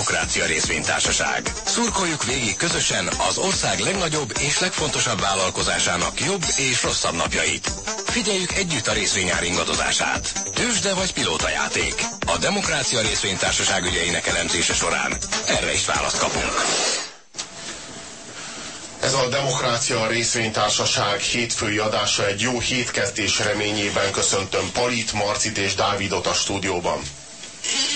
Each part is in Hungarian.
Demokrácia Részvénytársaság. Szurkoljuk végig közösen az ország legnagyobb és legfontosabb vállalkozásának jobb és rosszabb napjait. Figyeljük együtt a részvényár ingadozását. Tősde vagy játék. A Demokrácia Részvénytársaság ügyeinek elemzése során erre is választ kapunk. Ez a Demokrácia Részvénytársaság hétfői adása egy jó hétkezdés reményében köszöntöm Palit, Marcit és Dávidot a stúdióban.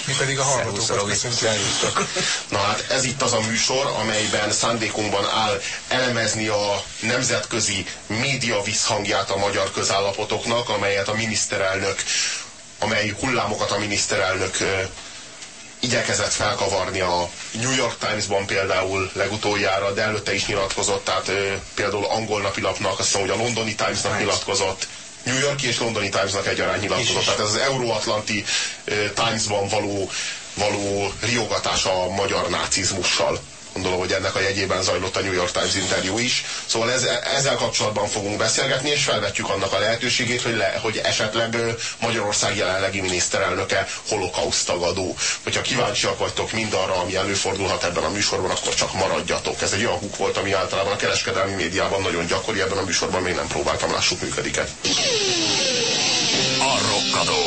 Mi pedig a hallgatókat köszöntjük. Na hát ez itt az a műsor, amelyben szándékunkban áll elemezni a nemzetközi média visszhangját a magyar közállapotoknak, amelyet a miniszterelnök, amely hullámokat a miniszterelnök igyekezett felkavarni a New York Times-ban például legutoljára, de előtte is nyilatkozott, tehát például angol napilapnak, azt hiszem, hogy a londoni Times-nak nyilatkozott, New Yorki és londoni Times-nak egyaránt nyilatkozott. Tehát ez az Euróatlanti Times-ban való, való riogatása a magyar nácizmussal gondolom, hogy ennek a jegyében zajlott a New York Times interjú is. Szóval ez, ezzel kapcsolatban fogunk beszélgetni, és felvetjük annak a lehetőségét, hogy, le, hogy esetleg Magyarország jelenlegi miniszterelnöke holokauszt tagadó. Hogyha kíváncsiak vagytok mindarra, ami előfordulhat ebben a műsorban, akkor csak maradjatok. Ez egy olyan húk volt, ami általában a kereskedelmi médiában nagyon gyakori, ebben a műsorban még nem próbáltam, lássuk működik-e. A rokkadó.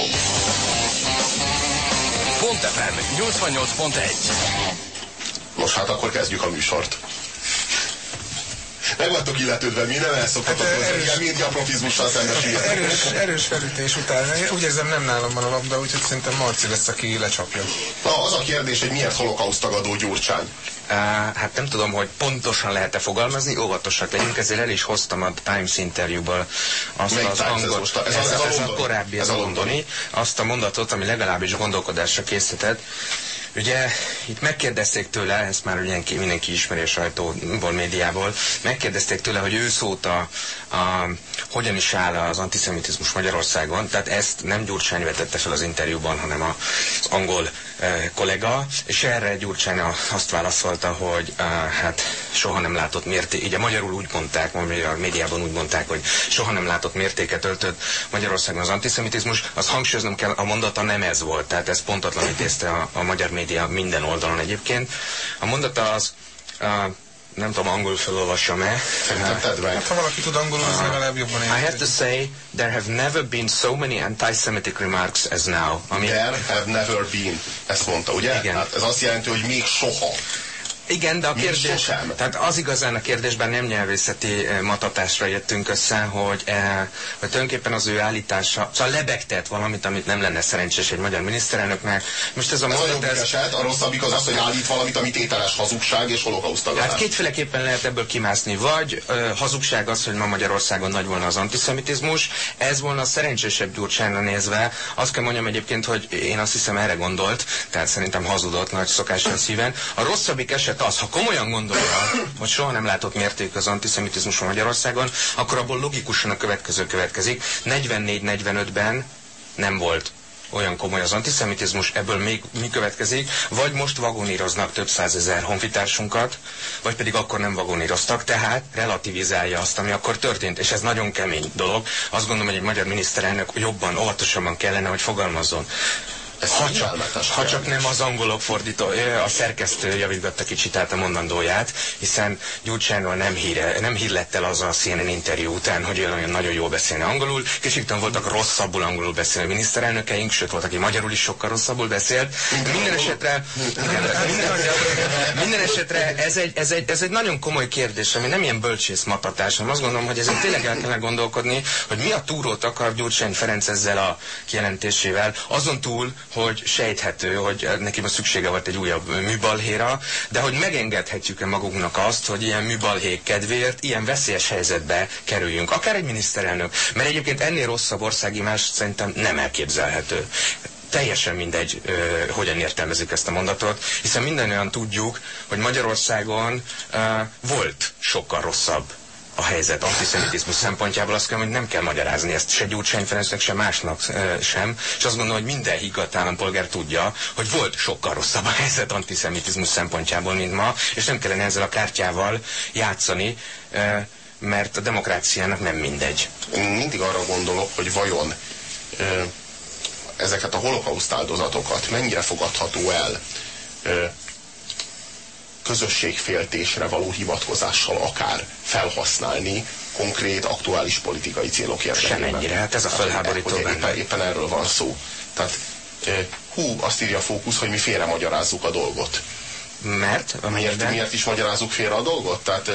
Pont FM 88.1 Nos, hát akkor kezdjük a műsort. Meg vagytok illetődve, mi nem elszokhatok hát, hozzá, ilyen médiaprofizmussal szembesüljetek. Erős, erős felütés után. Úgy érzem, nem nálam van a labda, úgyhogy szerintem Marci lesz, aki lecsapja. Na, az a kérdés, hogy miért holokauszt tagadó Gyurcsány? Uh, hát nem tudom, hogy pontosan lehet-e fogalmazni, óvatosak legyünk, ezért el is hoztam a Times interjúból azt Melyik az Times angol, ez, ez, ez, ez, a, ez a korábbi, ez a londoni, azt a mondatot, ami legalábbis gondolkodásra készített, Ugye itt megkérdezték tőle, ezt már mindenki, mindenki ismeri a sajtóból, médiából, megkérdezték tőle, hogy ő szóta a, hogyan is áll az antiszemitizmus Magyarországon, tehát ezt nem Gyurcsány vetette fel az interjúban, hanem az angol e, kollega, és erre Gyurcsány azt válaszolta, hogy e, hát soha nem látott így a magyarul úgy mondták, a médiában úgy mondták, hogy soha nem látott mértéket öltött Magyarországon az antiszemitizmus, az hangsúlyoznom kell, a mondata nem ez volt, tehát ez pontatlanítézte a, a magyar média minden oldalon egyébként. A mondata az a, nem tudom, angolul felolvassam-e. Hát, ha valaki tud angolul, az legalább jobban I have to say, there have never been so many anti-Semitic remarks as now. Ami... There have never been. Ezt mondta, ugye? Igen. Hát ez azt jelenti, hogy még soha. Igen, de a kérdés, tehát az igazán a kérdésben nem nyelvészeti eh, matatásra jöttünk össze, hogy, eh, hogy tulajdonképpen az ő állítása, szóval lebegtet valamit, amit nem lenne szerencsés egy magyar miniszterelnöknek. Most ez a, ez mondat, a ez... eset, a rosszabbik az az, hogy állít valamit, amit ételes hazugság és holokausztagadás. Hát kétféleképpen lehet ebből kimászni. Vagy ö, hazugság az, hogy ma Magyarországon nagy volna az antiszemitizmus, ez volna a szerencsésebb Gyurcsányra nézve. Azt kell mondjam egyébként, hogy én azt hiszem erre gondolt, tehát szerintem hazudott nagy szokással szíven. A rosszabbik eset tehát az, ha komolyan gondolja, hogy soha nem látott mérték az antiszemitizmus Magyarországon, akkor abból logikusan a következő következik. 44-45-ben nem volt olyan komoly az antiszemitizmus, ebből még mi következik, vagy most vagoníroznak több százezer honfitársunkat, vagy pedig akkor nem vagoníroztak, tehát relativizálja azt, ami akkor történt, és ez nagyon kemény dolog. Azt gondolom, hogy egy magyar miniszterelnök jobban, óvatosabban kellene, hogy fogalmazzon. Ez ha, csak, ha csak nem az angolok fordító, a szerkesztő javítgatta kicsit át a mondandóját, hiszen Gyurcsányról nem, híre, nem hír lett el az a CNN interjú után, hogy ő nagyon, nagyon jól beszélne angolul. Kicsit voltak rosszabbul angolul beszélő miniszterelnökeink, sőt volt, aki magyarul is sokkal rosszabbul beszélt. Minden esetre, minden, minden esetre ez egy, ez, egy, ez egy nagyon komoly kérdés, ami nem ilyen bölcsész matatás, hanem azt gondolom, hogy ezen tényleg el kellene gondolkodni, hogy mi a túrót akar Gyurcsány Ferenc ezzel a kijelentésével, azon túl, hogy sejthető, hogy neki most szüksége volt egy újabb műbalhéra, de hogy megengedhetjük-e magunknak azt, hogy ilyen műbalhék kedvéért ilyen veszélyes helyzetbe kerüljünk. Akár egy miniszterelnök. Mert egyébként ennél rosszabb országimás szerintem nem elképzelhető teljesen mindegy, ö, hogyan értelmezzük ezt a mondatot, hiszen mindannyian tudjuk, hogy Magyarországon ö, volt sokkal rosszabb a helyzet antiszemitizmus szempontjából azt kell, hogy nem kell magyarázni ezt se Gyurcsány Ferencnek, se másnak sem, és azt gondolom, hogy minden higgadt állampolgár tudja, hogy volt sokkal rosszabb a helyzet antiszemitizmus szempontjából, mint ma, és nem kellene ezzel a kártyával játszani, mert a demokráciának nem mindegy. Én mindig arra gondolok, hogy vajon ezeket a holokauszt áldozatokat mennyire fogadható el közösségféltésre való hivatkozással akár felhasználni konkrét, aktuális politikai célok érdekében. Semennyire, hát ez a felháborító hogy benne. éppen, éppen erről van szó. Tehát hú, azt írja a fókusz, hogy mi félre magyarázzuk a dolgot. Mert? Miért, miért is magyarázzuk félre a dolgot? Tehát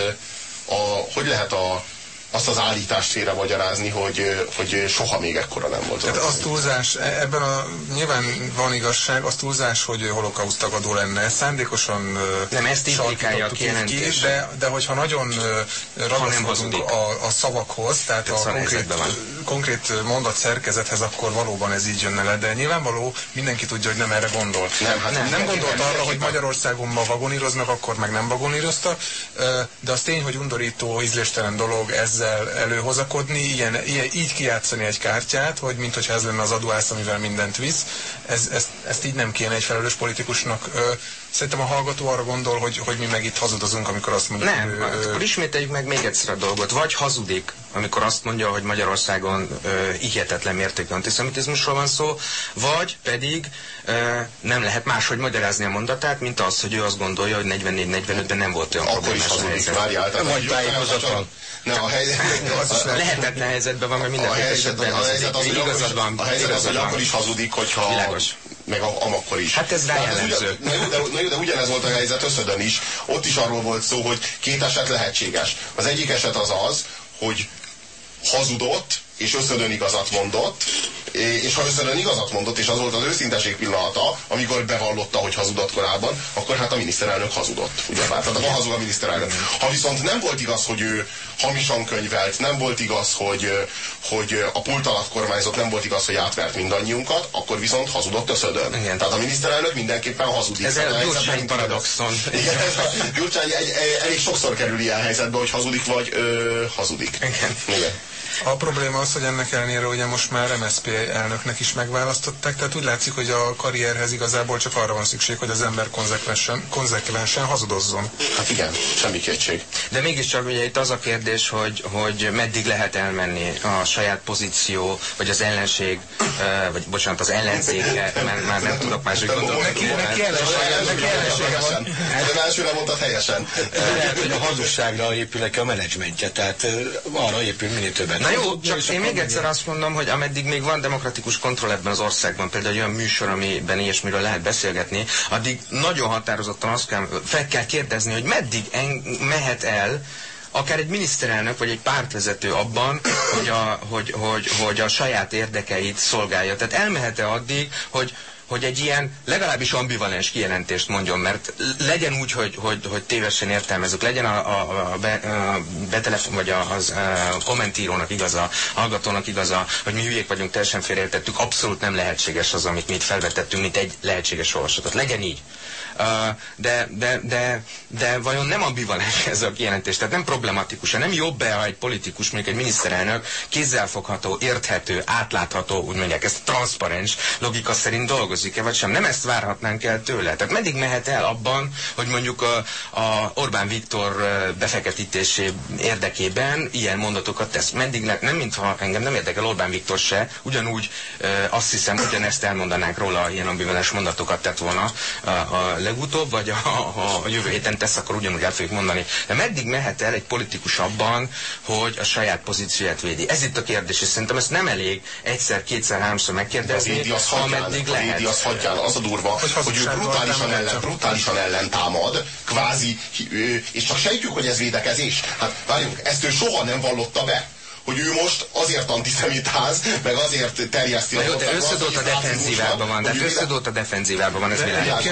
a, hogy lehet a, azt az állítást félre magyarázni, hogy, hogy soha még ekkora nem volt. Tehát az túlzás, e- ebben a, nyilván van igazság, az túlzás, hogy holokauszt tagadó lenne. Szándékosan Nem, ezt implikálja a kijelentés. ki, de, de hogyha nagyon ragaszkodunk a, a szavakhoz, tehát a konkrét, konkrét mondat szerkezethez, akkor valóban ez így jönne le. De nyilvánvaló, mindenki tudja, hogy nem erre gondol. Nem, hát nem, nem gondolt arra, hogy. Magyarországon ma vagoníroznak, akkor meg nem vagoníroztak, de az tény, hogy undorító, ízléstelen dolog ezzel előhozakodni, ilyen, ilyen, így kijátszani egy kártyát, hogy mint hogyha ez lenne az adóász, amivel mindent visz, ez, ezt, ezt így nem kéne egy felelős politikusnak. Ö, Szerintem a hallgató arra gondol, hogy, hogy mi meg itt hazudozunk, amikor azt mondjuk, Nem, ö, ö, akkor ismételjük meg még egyszer a dolgot. Vagy hazudik, amikor azt mondja, hogy Magyarországon ö, hihetetlen mértékű antiszemitizmusról van szó, vagy pedig ö, nem lehet máshogy magyarázni a mondatát, mint az, hogy ő azt gondolja, hogy 44-45-ben nem volt olyan Akkor is hazudik, várjál. Vagy tájékozatlan. Nem, a helyzet, Az is lehet. Lehetetlen helyzetben van, mert minden a helyzet, esetben akkor igazad van. a helyzet az, hogy akkor is hazudik, hogyha... Világos. Meg a, amakkor is. Hát ez Tehát rájellemző. ugyan- Na jó, de, na jó, de ugyanez volt a helyzet Összödön is. Ott is arról volt szó, hogy két eset lehetséges. Az egyik eset az az, hogy hazudott, és Összödön igazat mondott, és ha Összödön igazat mondott, és az volt az őszinteség pillanata, amikor bevallotta, hogy hazudott korábban, akkor hát a miniszterelnök hazudott. Ugye? Tehát akkor hazug a miniszterelnök. Ha viszont nem volt igaz, hogy ő hamisan könyvelt, nem volt igaz, hogy, hogy a pult alatt kormányzott, nem volt igaz, hogy átvert mindannyiunkat, akkor viszont hazudott Összödön. Igen. Tehát a miniszterelnök mindenképpen hazudik. Ez a helyzetben Gyurcsány paradoxon. Igen, ez a Gyurcsány egy, egy, elég sokszor kerül ilyen helyzetbe, hogy hazudik vagy ö, hazudik. Igen. Igen. A probléma az, hogy ennek ellenére ugye most már MSZP elnöknek is megválasztották, tehát úgy látszik, hogy a karrierhez igazából csak arra van szükség, hogy az ember konzekvensen, konzekvensen hazudozzon. Hát igen, semmi kétség. De mégiscsak ugye itt az a kérdés, hogy, hogy meddig lehet elmenni a saját pozíció, vagy az ellenség, vagy bocsánat, az ellenzéke, mert már nem tudok máshogy gondolni. Neki- neki ellenség- neki ellensége van. De elsőre mondtad helyesen. Lehet, hogy a hazugságra épül neki a menedzsmentje, tehát arra épül minél többet. Na jó, csak én még egyszer azt mondom, hogy ameddig még van demokratikus kontroll ebben az országban, például egy olyan műsor, amiben ilyesmiről lehet beszélgetni, addig nagyon határozottan azt kell, fel kell kérdezni, hogy meddig en, mehet el akár egy miniszterelnök vagy egy pártvezető abban, hogy a, hogy, hogy, hogy a saját érdekeit szolgálja. Tehát elmehet-e addig, hogy hogy egy ilyen legalábbis ambivalens kijelentést mondjon, mert legyen úgy, hogy, hogy, hogy tévesen értelmezünk, legyen a, a, a, be, a betelefon, vagy a, az a kommentírónak igaza, a hallgatónak igaza, hogy mi hülyék vagyunk, teljesen félreértettük, abszolút nem lehetséges az, amit mi itt felvetettünk, mint egy lehetséges olvasatot. Legyen így. De, de, de, de vajon nem ambivalens ez a kijelentés, tehát nem problematikus, nem jobb-e, ha egy politikus, mondjuk egy miniszterelnök kézzelfogható, érthető, átlátható, úgy mondják, ez transzparens logika szerint dolgozik-e, vagy sem. Nem ezt várhatnánk el tőle. Tehát meddig mehet el abban, hogy mondjuk a, a Orbán Viktor befeketítésé érdekében ilyen mondatokat tesz. Meddig le, nem mintha engem nem érdekel Orbán Viktor se, ugyanúgy azt hiszem, ugyanezt elmondanánk róla, ilyen ambivalens mondatokat tett volna a, a legutóbb, vagy a, a, a jövő héten tesz, akkor ugyanúgy el fogjuk mondani. De meddig mehet el egy politikus abban, hogy a saját pozícióját védi? Ez itt a kérdés, és szerintem ezt nem elég egyszer, kétszer, háromszor megkérdezni, Édi az hagyján, ameddig az Édi lehet. az hagyján, az a durva, hogy, ő hazugsággal brutálisan ellen, brutálisan ellen támad, kvázi, és csak sejtjük, hogy ez védekezés. Hát várjunk, ezt ő soha nem vallotta be hogy ő most azért antiszemitáz, meg azért terjeszti Na jó, de összedott a defenzívában van, véde- összedott a defenzívában van, ez De világos.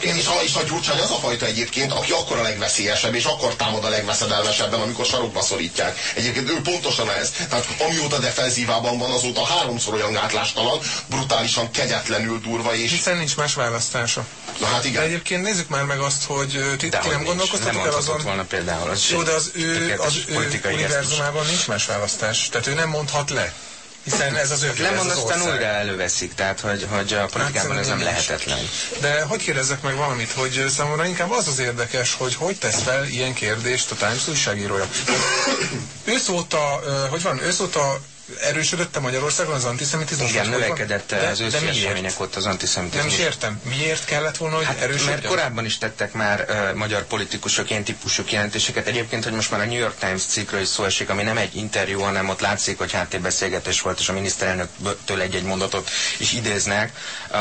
És, a, és a Gyurcsány az a fajta egyébként, aki akkor a legveszélyesebb, és akkor támad a legveszedelmesebben, amikor sarokba szorítják. Egyébként ő pontosan ez. Tehát amióta defenzívában van, azóta háromszor olyan gátlástalan, brutálisan kegyetlenül durva, és Hiszen nincs más választása. na hát De igen. egyébként nézzük már meg azt, hogy ti, De ti nem gondolkoztatok el azon, volna például. Az Jó, de az ő, az ő univerzumában nincs más választás. Tehát ő nem mondhat le. Hiszen ez az ő ez Lemond, az aztán újra előveszik, tehát hogy, hogy a politikában ez nem lehetetlen. De hogy kérdezzek meg valamit, hogy számomra inkább az az érdekes, hogy hogy tesz fel ilyen kérdést a Times újságírója. őszóta, ö, hogy van, őszóta erősödött a Magyarországon az antiszemitizmus? Igen, növekedett De- az őszi események ott az Nem antiszemitizmus. is értem. Miért kellett volna, hogy Hát, erősödjön? mert korábban is tettek már uh, magyar politikusok ilyen típusú kijelentéseket. Egyébként, hogy most már a New York Times cikkről is szó esik, ami nem egy interjú, hanem ott látszik, hogy háttérbeszélgetés volt, és a miniszterelnöktől egy-egy mondatot is idéznek. Uh,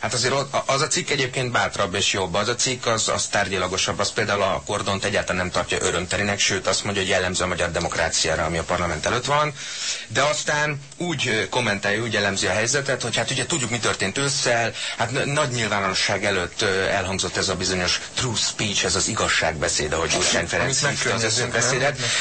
hát azért az a cikk egyébként bátrabb és jobb. Az a cikk az, az tárgyilagosabb, az például a kordont egyáltalán nem tartja örömterinek, sőt azt mondja, hogy jellemző a magyar demokráciára, ami a parlament előtt van. De aztán úgy kommentálja, úgy elemzi a helyzetet, hogy hát ugye tudjuk, mi történt ősszel, hát nagy nyilvánosság előtt elhangzott ez a bizonyos true speech, ez az igazságbeszéd, ahogy Gyurcsány Ferenc hívta az nem?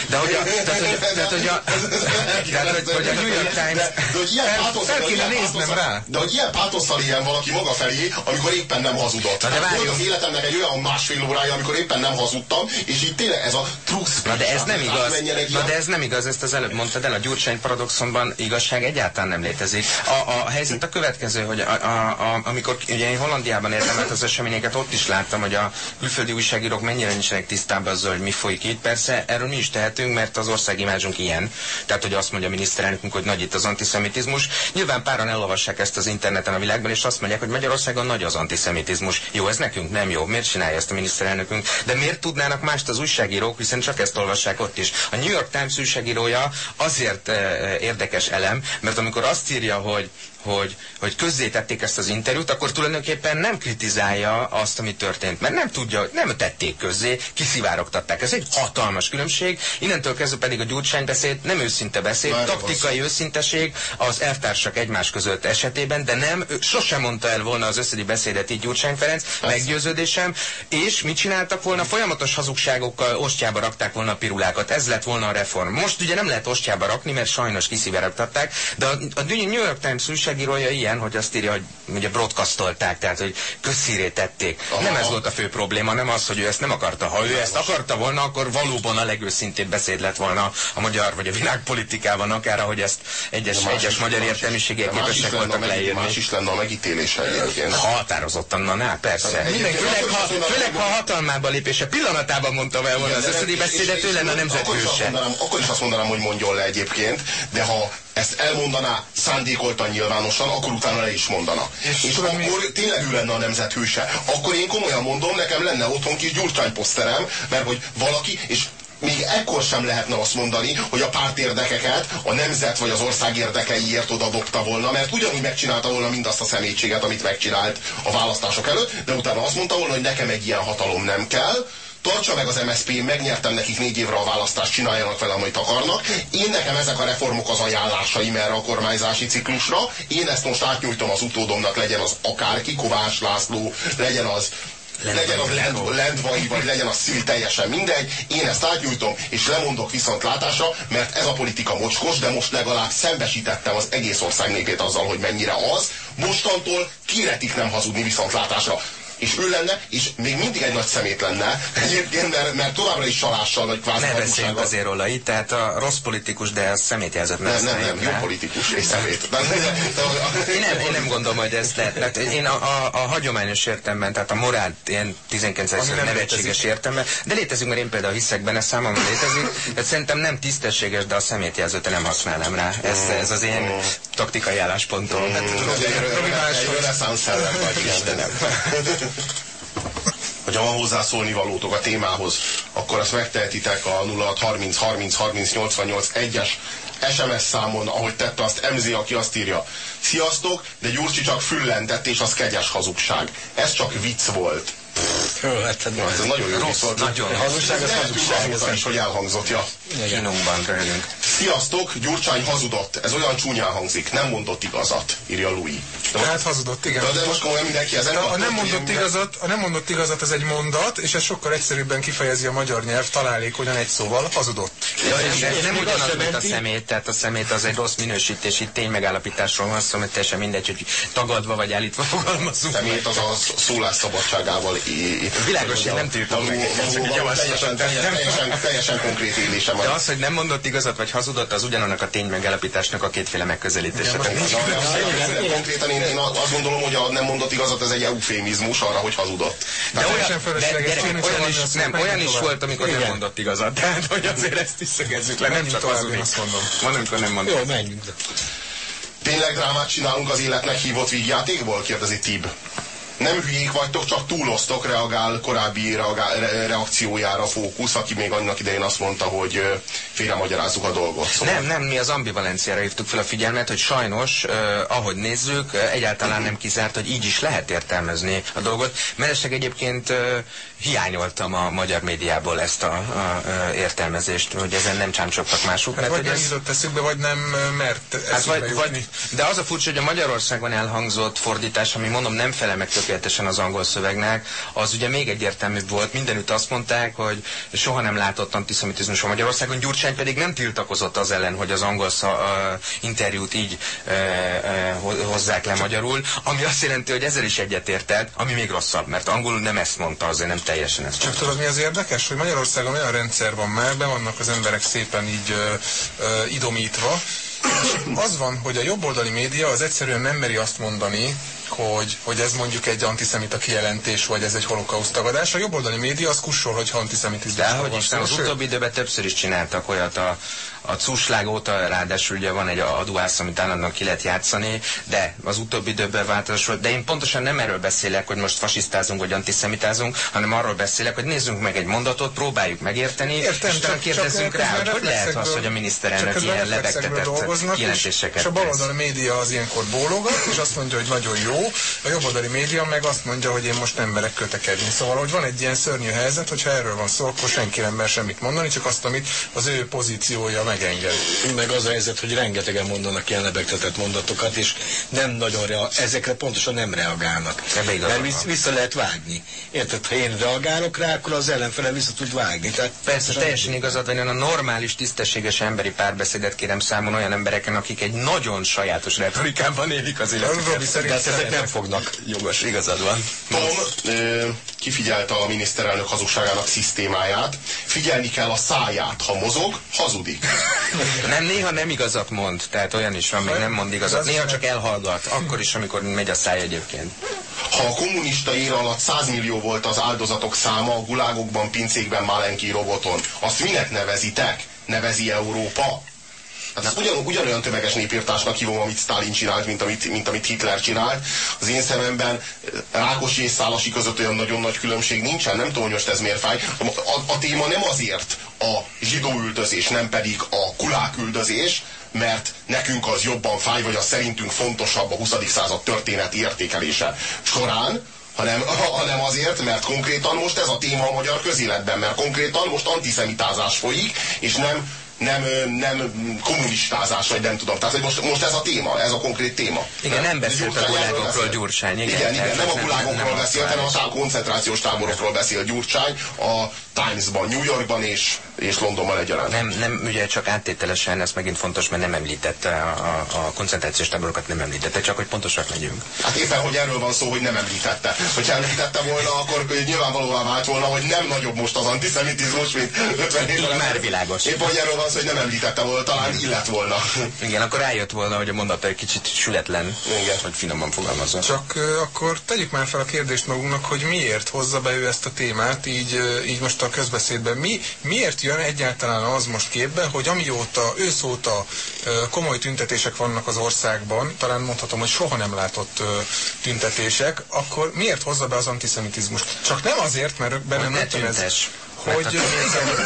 De hogy a, tehát, hogy, tehát, hogy a, tehát, hogy, hogy a New York Times ilyen Fel- kéne ilyen néznem rá. De hogy ilyen pátosszal éljen valaki maga felé, amikor éppen nem hazudott. De Hát volt az életemnek egy olyan másfél órája, amikor éppen nem hazudtam, és így tényleg ez a true speech. Na de ez nem igaz. átmenjen egy Na ilyen- de ez nem igaz, ezt az előbb mondtad el. A Gyurcsány paradoxonban igazság egyáltalán nem létezik. A, a helyzet a következő, hogy a, a, a, amikor ugye én Hollandiában értem át az eseményeket, ott is láttam, hogy a külföldi újságírók mennyire nincsenek tisztában azzal, hogy mi folyik itt. Persze erről mi is tehetünk, mert az ország imázsunk ilyen. Tehát, hogy azt mondja a miniszterelnökünk, hogy nagy itt az antiszemitizmus. Nyilván páran elolvassák ezt az interneten a világban, és azt mondják, hogy Magyarországon nagy az antiszemitizmus. Jó, ez nekünk nem jó. Miért csinálja ezt a miniszterelnökünk? De miért tudnának mást az újságírók, hiszen csak ezt olvassák ott is. A New York Times újságírója azért eh, érdekes elem, mert amikor azt írja, hogy hogy, hogy közzétették ezt az interjút, akkor tulajdonképpen nem kritizálja azt, ami történt. Mert nem tudja, nem tették közzé, kiszivárogtatták. Ez egy hatalmas különbség. Innentől kezdve pedig a Gyurcsány beszéd nem őszinte beszéd, van taktikai őszinteség az elvtársak egymás között esetében, de nem, ő sosem mondta el volna az összedi beszédet így Gyurcsány Ferenc, meggyőződésem, és mit csináltak volna? Folyamatos hazugságokkal ostjába rakták volna a pirulákat. Ez lett volna a reform. Most ugye nem lehet ostjába rakni, mert sajnos kiszivárogtatták, de a, a New York Times újságírója ilyen, hogy azt írja, hogy ugye broadcastolták, tehát hogy közszíré tették. Aha. Nem ez volt a fő probléma, nem az, hogy ő ezt nem akarta. Ha ő ezt akarta volna, akkor valóban a legőszintébb beszéd lett volna a magyar vagy a világpolitikában, akár ahogy ezt egyes, De más egyes is- magyar értelmiségek képesek voltak leírni. Más is lenne a megítélése egyébként. Határozottan, na, na persze. Mindenki, főleg, ha, főleg, ha hatalmába lépése pillanatában mondta el volna az összedi beszédet, ő lenne a nemzet akkor is azt hőse. mondanám- Akkor is azt mondanám, hogy mondjon le egyébként, de ha ezt elmondaná szándékoltan nyilvánosan, akkor utána le is mondana. És, és tudod mi- akkor tényleg ő lenne a nemzet hőse. Akkor én komolyan mondom, nekem lenne otthon kis Gyurcsány poszterem, mert hogy valaki, és még ekkor sem lehetne azt mondani, hogy a párt érdekeket a nemzet vagy az ország érdekeiért oda dobta volna, mert ugyanúgy megcsinálta volna mindazt a szemétséget, amit megcsinált a választások előtt, de utána azt mondta volna, hogy nekem egy ilyen hatalom nem kell, tartsa meg az MSZP, megnyertem nekik négy évre a választást, csináljanak vele, amit akarnak. Én nekem ezek a reformok az ajánlásaim erre a kormányzási ciklusra. Én ezt most átnyújtom az utódomnak, legyen az akárki, Kovács László, legyen az legyen az Lend, Lendvai, vagy legyen az Szili, teljesen mindegy. Én ezt átnyújtom, és lemondok viszontlátásra, mert ez a politika mocskos, de most legalább szembesítettem az egész ország népét azzal, hogy mennyire az. Mostantól kiretik nem hazudni viszontlátásra és ő lenne, és még mindig egy nagy szemét lenne, egyébként, mert, mert továbbra is salással, vagy kvázi Ne beszéljünk azért róla itt, tehát a rossz politikus, de a szemétjelzett Nem, nem, nem, jó politikus, és szemét. Én nem, én nem gondolom, hogy ez lehet. Tehát én a, a, a hagyományos értelemben, tehát a morált ilyen 19. Ami század nem nevetséges értelemben, de létezik, mert én például hiszek benne, számomra létezik. Tehát szerintem nem tisztességes, de a szemétjelzőt nem használnám rá. Ez, ez az én taktikai álláspontom. Hát, Robi máshogy. reneszánsz szellem vagy, Istenem. Hogyha van hozzászólni valótok a témához, akkor azt megtehetitek a 0630 30 30 88 1-es SMS számon, ahogy tette azt MZ, aki azt írja. Sziasztok, de Gyurcsi csak füllentett, és az kegyes hazugság. Ez csak vicc volt. Jó, hát Na, ez nagyon jó vicc Rossz, volt. nagyon. Hazugság, az hazugság, ez is, hogy elhangzott, ja. Kínunkban röhögünk. Sziasztok, Gyurcsány hazudott. Ez olyan csúnyán hangzik. Nem mondott igazat, írja Louis. De Tehát hazudott, igen. de, de most komolyan mindenki ezen a nem mondott igazat, a nem mondott igazat az egy mondat, és ez sokkal egyszerűbben kifejezi a magyar nyelv találékonyan egy szóval, hazudott. Ja, ez, ez nem még ugyanaz, mint a szemét, tehát a szemét az egy rossz minősítés, itt ténymegállapításról van szó, mert teljesen mindegy, hogy tagadva vagy állítva fogalmazunk. szemét az a szólásszabadságával é- Világos, én nem tiltom meg, teljesen, teljesen, teljesen, konkrét élésem De az, hogy nem mondott igazat, vagy hazudott, az ugyanannak a tény megállapításnak a kétféle megközelítése. Konkrétan én, azt gondolom, hogy a nem mondott igazat, ez egy eufémizmus arra, hogy hazudott. De olyan, szóval is, nem, olyan is volt, amikor nem mondott igazat. Tehát, hogy azért ezt is szögezzük le, nem csak hazudik. én azt mondom. Van, amikor nem mondott. Jó, menjünk. Tényleg drámát csinálunk az életnek hívott vígjátékból? kérdezi Tib. Nem hülyék vagytok, csak túloztok, reagál korábbi reagál, re, reakciójára fókusz, aki még annak idején azt mondta, hogy félremagyarázzuk a dolgot. Szóval Nem, nem, mi az ambivalenciára hívtuk fel a figyelmet, hogy sajnos, eh, ahogy nézzük, eh, egyáltalán nem kizárt, hogy így is lehet értelmezni a dolgot. Mellesleg egyébként eh, hiányoltam a magyar médiából ezt a, a, a értelmezést, hogy ezen nem csámcsogtak mások. Hát vagy nem ez- jutott eszükbe, vagy nem mert Hát vagy, jutni. vagy, de az a furcsa, hogy a Magyarországon elhangzott fordítás, ami mondom nem felel meg tökéletesen az angol szövegnek, az ugye még egyértelműbb volt. Mindenütt azt mondták, hogy soha nem látott antiszemitizmus a Magyarországon, Gyurcsány pedig nem tiltakozott az ellen, hogy az angol szα, uh, interjút így uh, uh, hozzák le magyarul, ami azt jelenti, hogy ezzel is egyetértett, ami még rosszabb, mert angolul nem ezt mondta, azért nem teljesen ezt Csak tudod, mi az érdekes, hogy Magyarországon olyan rendszer van már, be vannak az emberek szépen így ö, ö, idomítva, és az van, hogy a jobboldali média az egyszerűen nem meri azt mondani, hogy, hogy ez mondjuk egy antiszemita kijelentés, vagy ez egy holokauszt tagadás. A jobboldali média az kussol, hogy antiszemitizmus. De hogy Isten, az utóbbi időben többször is csináltak olyat a, a cuslág óta, ráadásul ugye van egy adóász, amit állandóan ki lehet játszani, de az utóbbi időben változás volt. De én pontosan nem erről beszélek, hogy most fasisztázunk vagy antiszemitázunk, hanem arról beszélek, hogy nézzünk meg egy mondatot, próbáljuk megérteni, Értem, és csak- kérdezzünk csak rá, hogy hogy lehet az, hogy a miniszterelnök ilyen lebegtetett dolgoznak, kijelentéseket És, és a baloldali média az ilyenkor bólogat, és azt mondja, hogy nagyon jó, a jobboldali média meg azt mondja, hogy én most nem merek kötekedni. Szóval, hogy van egy ilyen szörnyű helyzet, hogyha erről van szó, akkor senki nem mer semmit mondani, csak azt, amit az ő pozíciója megenged. Meg az a helyzet, hogy rengetegen mondanak ilyen lebegtetett mondatokat, és nem nagyon rea- ezekre pontosan nem reagálnak. Igazad Mert van. vissza, lehet vágni. Érted, ha én reagálok rá, akkor az ellenfele vissza tud vágni. Tehát Persze, teljesen igazad van, én a normális, tisztességes emberi párbeszédet kérem számon olyan embereken, akik egy nagyon sajátos retorikában élik az Robi életüket. szerint ezek nem fognak. Jogos, igazad van. Tom ö, kifigyelte a miniszterelnök hazugságának szisztémáját. Figyelni kell a száját, ha mozog, hazudik. Nem, néha nem igazat mond, tehát olyan is van, még nem mond igazat. Az Néha csak elhallgat, akkor is, amikor megy a száj egyébként. Ha a kommunista éra alatt 100 millió volt az áldozatok száma a gulágokban, pincékben, Málenki roboton, azt minek nevezitek? Nevezi Európa? Hát ugyan, ugyanolyan tömeges népírtásnak hívom, amit Stalin csinált, mint amit, mint amit Hitler csinált. Az én szememben eh, Rákosi és Szálasi között olyan nagyon nagy különbség nincsen. Nem tudom, hogy most ez miért fáj. A, a, a téma nem azért a zsidó üldözés, nem pedig a kulák üldözés, mert nekünk az jobban fáj, vagy az szerintünk fontosabb a 20. század történeti értékelése során, hanem, hanem azért, mert konkrétan most ez a téma a magyar közéletben, mert konkrétan most antiszemitázás folyik, és nem, nem, nem kommunistázás, vagy nem tudom. Tehát hogy most, most ez a téma, ez a konkrét téma. Igen, nem beszélt a gulágokról. Gyurcsány, igen. Igen, igen, nem a nem- gulágokról nem beszélt, hanem a koncentrációs táborokról beszél Gyurcsány a Timesban, New Yorkban és, és Londonban egyaránt. Nem, nem, ugye csak áttételesen, ez megint fontos, mert nem említette a, a, a koncentrációs táborokat, nem említette, csak hogy pontosak legyünk. Hát éppen, hogy erről van szó, hogy nem említette. Hogyha említette volna, akkor nyilvánvalóvá vált volna, hogy nem nagyobb most az antiszemitizmus, mint 50 évvel már világos. Épp, hogy erről van szó, hogy nem említette volna, talán illet volna. Igen, akkor rájött volna, hogy a mondata egy kicsit sületlen, Igen. hogy finoman fogalmazza. Csak akkor tegyük már fel a kérdést magunknak, hogy miért hozza be ő ezt a témát, így, így most a közbeszédben. Mi, miért jön egyáltalán az most képbe, hogy amióta, ősz óta ö, komoly tüntetések vannak az országban, talán mondhatom, hogy soha nem látott tüntetések, akkor miért hozza be az antiszemitizmust? Csak nem azért, mert bennem Hogy ne rögtön ez... Hogy,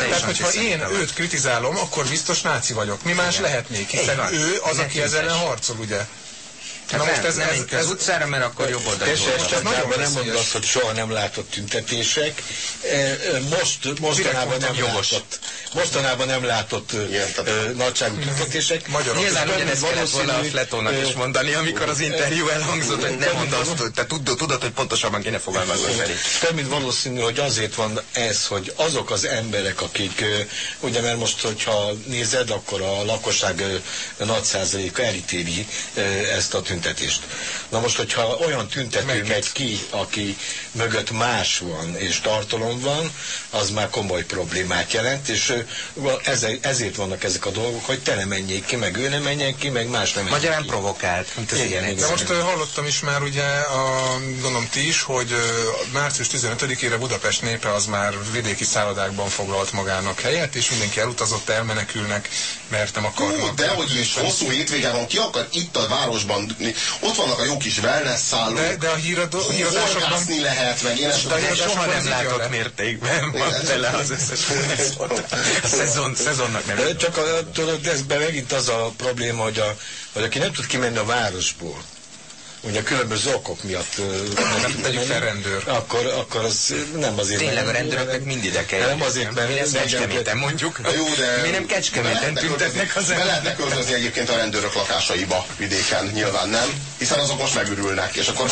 tehát, hogyha én őt kritizálom, akkor biztos náci vagyok. Mi más Igen. lehetnék, hiszen ő az, aki ezzel harcol, ugye? Hát Na nem, most ez- nem ez- az ez- utcára, mert akkor jobb És dolgok. ez nagyon Esetben nem azt, hogy soha nem látott tüntetések. E, e, Most, mostanában nem jogos. látott, mostanában nem látott ö, nagyságú tüntetések. Magyarok. Nyilván ugyanezt kellett volna a Fletónak is mondani, amikor az interjú elhangzott, hogy ne mondd azt, hogy te tudod, tudod, hogy pontosabban kéne fogalmazni Feri. Több mint valószínű, hogy azért van ez, hogy azok az emberek, akik, ugye mert most, hogyha nézed, akkor a lakosság nagy százaléka elítéli ezt a tüntetést. Na most, hogyha olyan tüntető Megint. megy ki, aki mögött más van és tartalom van, az már komoly problémát jelent, és ezért vannak ezek a dolgok, hogy te nem menjék ki, meg ő nem menjen ki, meg más nem menjen Magyarán ki. provokált, az Igen, ilyenek. igen. De most hallottam is már ugye, a, gondolom ti is, hogy március 15-ére Budapest népe az már vidéki szállodákban foglalt magának helyet, és mindenki elutazott, elmenekülnek, mert nem akarnak. Hú, de hogy is hosszú hétvége van, ki akar itt a városban, ott vannak a jó kis wellness szállók, De, de a hírado, híradásokban... lehet, meg én De a soha nem látott mértékben. Van tele az összes. A szezon, szezonnak nem. De Csak a, tudod, ez be megint az a probléma, hogy, a, hogy aki nem tud kimenni a városból, ugye különböző okok miatt Nem tegyük fel rendőr. akkor, akkor az nem azért Tényleg a rendőröknek mind ide kell. Nem azért, mert- Mi mert- Kecskeméten mondjuk. Jó, de... Mi nem be Kecskeméten tüntetnek az Be emberek. lehetne költözni egyébként a rendőrök lakásaiba vidéken, nyilván nem, hiszen azok most megürülnek, és akkor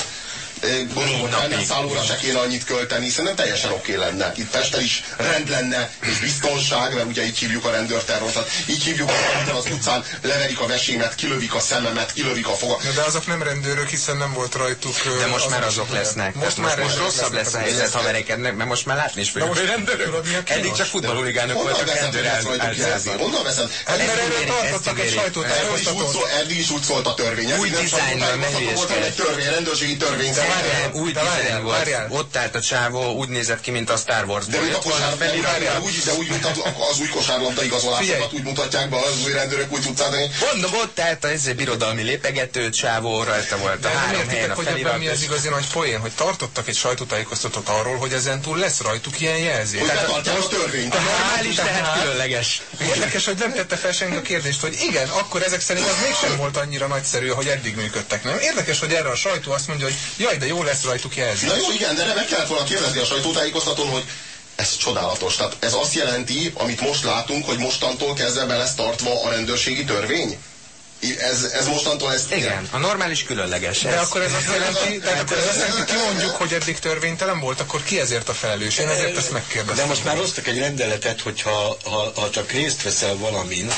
gondolom, szállóra se kéne annyit költeni, szerintem teljesen oké lenne. Itt Pesten is rend lenne, és biztonság, mert ugye így hívjuk a rendőrterrort, így hívjuk, hogy az utcán leverik a vesémet, kilövik a szememet, kilövik a fogat. De azok nem rendőrök, hiszen nem volt rajtuk... De most már azonos azok lesznek. Most Most, már most, rendőrök rosszabb lesz a helyzet, ha verekednek, mert most már látni is fogjuk, most hogy rendőrök. a? Eddig csak futballhuligánok voltak, veszed, hogy rendőr lesz rajtuk jelzni? állt. Honnan veszed? Hát mert erről tartottak egy ígérik. Eddig is, úgy sajtótájékoztatót. szól, eddig is úgy szólt a törvény. Ez Új dizájnnal ne hanem egy hülyeskedj. törvény, rendőrségi törvény. Várjál, Új De várjál, volt, várjál. ott állt a csávó, úgy nézett ki, mint a Star Wars. De, a kosár, de, de, úgy, de úgy, mint az, az új kosárlabda igazolásokat úgy mutatják be az új rendőrök úgy utcán. Mondom, ott állt a birodalmi lépegető csávó, rajta volt a három helyen a hogy ebben felirat. mi az igazi nagy poén, hogy tartottak egy sajtótájékoztatót arról, hogy ezen túl lesz rajtuk ilyen jelzés. Hogy Tehát betartják a törvényt. Hál' Isten, hát különleges. Érdekes, hogy nem tette fel senki a kérdést, hogy igen, akkor ezek szerint az mégsem volt annyira nagyszerű, hogy eddig működtek, nem? Érdekes, hogy erre a sajtó azt mondja, hogy jaj, de jó lesz rajtuk jelzés. Na jó, igen, de meg kellett volna kérdezni a sajtótájékoztatón, hogy ez csodálatos. Tehát ez azt jelenti, amit most látunk, hogy mostantól kezdve be lesz tartva a rendőrségi törvény? Ez, ez mostantól ezt... Igen, a normális különleges. De ez. akkor ez azt jelenti, tehát akkor ez azt jelenti, hogy kimondjuk, hogy eddig törvénytelen volt, akkor ki ezért a felelős? Én ezért ezt De megkérdeztem. most már hoztak egy rendeletet, hogy ha, ha, ha csak részt veszel valamin,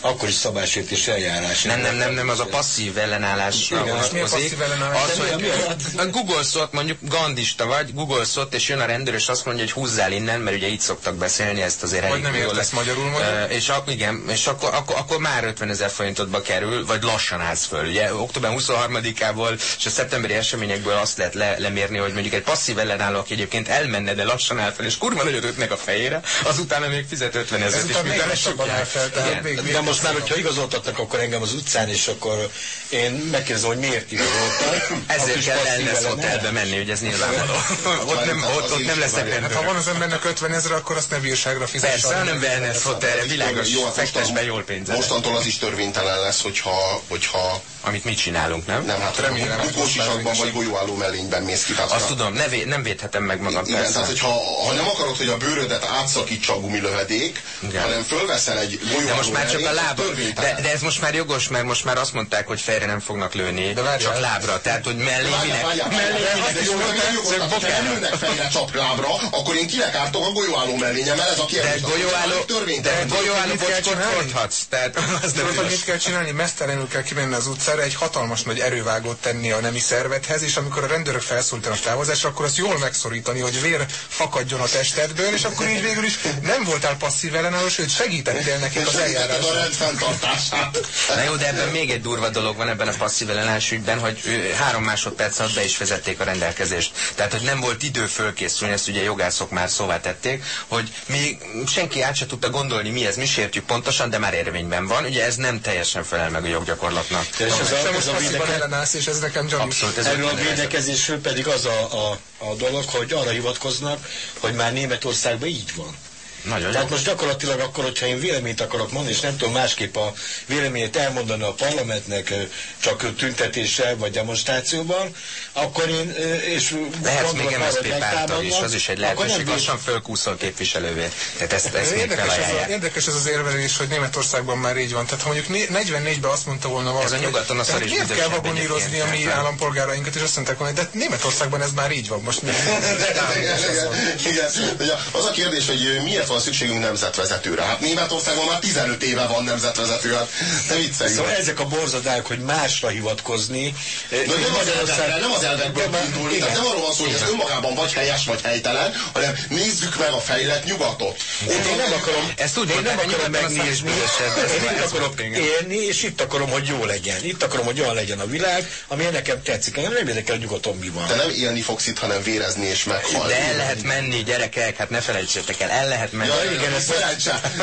akkor is szabálysértés eljárás. Nem, nem, nem, nem, az a passzív ellenállásra Igen, és mi a vonatkozik. passzív ellenállás? Az, De hogy Google szót, mondjuk gandista vagy, Google szót, és jön a rendőr, és azt mondja, hogy húzzál innen, mert ugye így szoktak beszélni, ezt azért Vagy elég nem jól- értesz magyarul, mondjuk? Ö, És igen, és akkor, akkor, akkor már 50 ezer forintodba kerül, vagy lassan állsz föl. Ugye október 23-ából és a szeptemberi eseményekből azt lehet le, lemérni, hogy mondjuk egy passzív ellenálló, aki egyébként elmenne, de lassan áll fel, és kurva nagyot ütnek a fejére, azutána még fizet 50 ezeret, és Ezután még lassabban áll fel, tehát még- De most már, hogyha igazoltatnak, akkor engem az utcán, és akkor én megkérdezem, hogy miért igazoltak. Ezért kell ellenállás. hotelbe menni, hogy ez nyilvánvaló. ott nem, ott, ott nem lesznek Hát ha van az embernek 50 ezer, akkor azt ne bírságra fizesse. Persze, hanem wellness hotelre, világos, Jó, hát fektes mostan- be jól pénzed. Mostantól az is törvénytelen lesz, hogyha, hogyha Amit mit csinálunk, nem? nem, hát Remélem, hogy bukós most már isakban még vagy golyóálló mellényben mész ki. Tehát, Azt tudom, ne vé, nem védhetem meg magam. Igen, persze. tehát hogyha ha nem akarod, hogy a bőrödet átszakítsa a gumilövedék, Igen. hanem fölveszel egy golyóálló De most már csak a törvénytelen. De, de ez most már jogos, mert most már azt mondták, hogy fejre nem fognak lőni, De várjál. csak lábra. Tehát, hogy mellé Várjál, minek? Mellé minek? de de fejre csaplábra, akkor én kilekártok a golyóálló mellényemmel, ez a De kérdés. golyóálló, de golyóálló mit kell bocskot hordhatsz. Tehát az nem mit kell csinálni? Mesztelenül kell kimenni az utcára, egy hatalmas nagy erővágót tenni a nemi szervedhez, és amikor a rendőrök felszólítanak távozásra, akkor azt jól megszorítani, hogy vér fakadjon a testedből, és akkor így végül is nem voltál passzív ellenálló, sőt segítettél nekik az Segítetted a eljárásban. rend fenntartását. Na jó, de ebben még egy durva dolog van ebben a passzív ellenállás ügyben, hogy ő, három másodperc alatt be is vezették a rendelkezést. Tehát, hogy nem volt idő fölkészülni, ezt ugye jogászok már szóvá tették, hogy még senki át se tudta gondolni, mi ez, mi sértjük pontosan, de már érvényben van. Ugye ez nem teljesen felel meg a joggyakorlatnak. És ez a, ez a védeke, ellenállsz, és ez nekem gyanús. Abszolút, ez erről a védekezésről pedig az a, a, a dolog, hogy arra hivatkoznak, hogy már Németországban így van. Nagyon jó. Tehát most gyakorlatilag akkor, hogyha én véleményt akarok mondani, és nem tudom másképp a véleményét elmondani a parlamentnek csak tüntetéssel vagy demonstrációban, akkor én, és Lehetsz gondolok még MSZP pártag is, az is egy lehetőség, lassan fölkúszol képviselővé. Tehát ezt, ezt még Érdekes ez, a, felajánlják. érdekes ez az érvelés, hogy Németországban már így van. Tehát ha mondjuk né- 44-ben azt mondta volna valaki, Ez a nyugaton a hogy miért kell vagonírozni a mi állampolgárainkat, és azt mondták volna, de Németországban ez már így van. Most igen. Az a kérdés, hogy miért van szükségünk nemzetvezetőre. Hát Németországban már 15 éve van nemzetvezető, hát te vicceljünk. Szóval ezek a borzadák, hogy másra hivatkozni. De nem az, elvekre, nem az elvekből indulni, tehát nem arról van szó, hogy ez önmagában vagy helyes, vagy helytelen, hanem nézzük meg a fejlett nyugatot. Én, én nem akarom, Ezt úgy én nem akarom megnézni, én itt akarok élni, és itt akarom, hogy jó legyen. Itt akarom, hogy olyan legyen a világ, ami nekem tetszik. Engem nem érdekel, hogy nyugaton mi van. Te nem élni fogsz itt, hanem vérezni és meghalni. De el lehet menni, gyerekek, hát ne felejtsétek el, el lehet menni. Ja, igen, ez.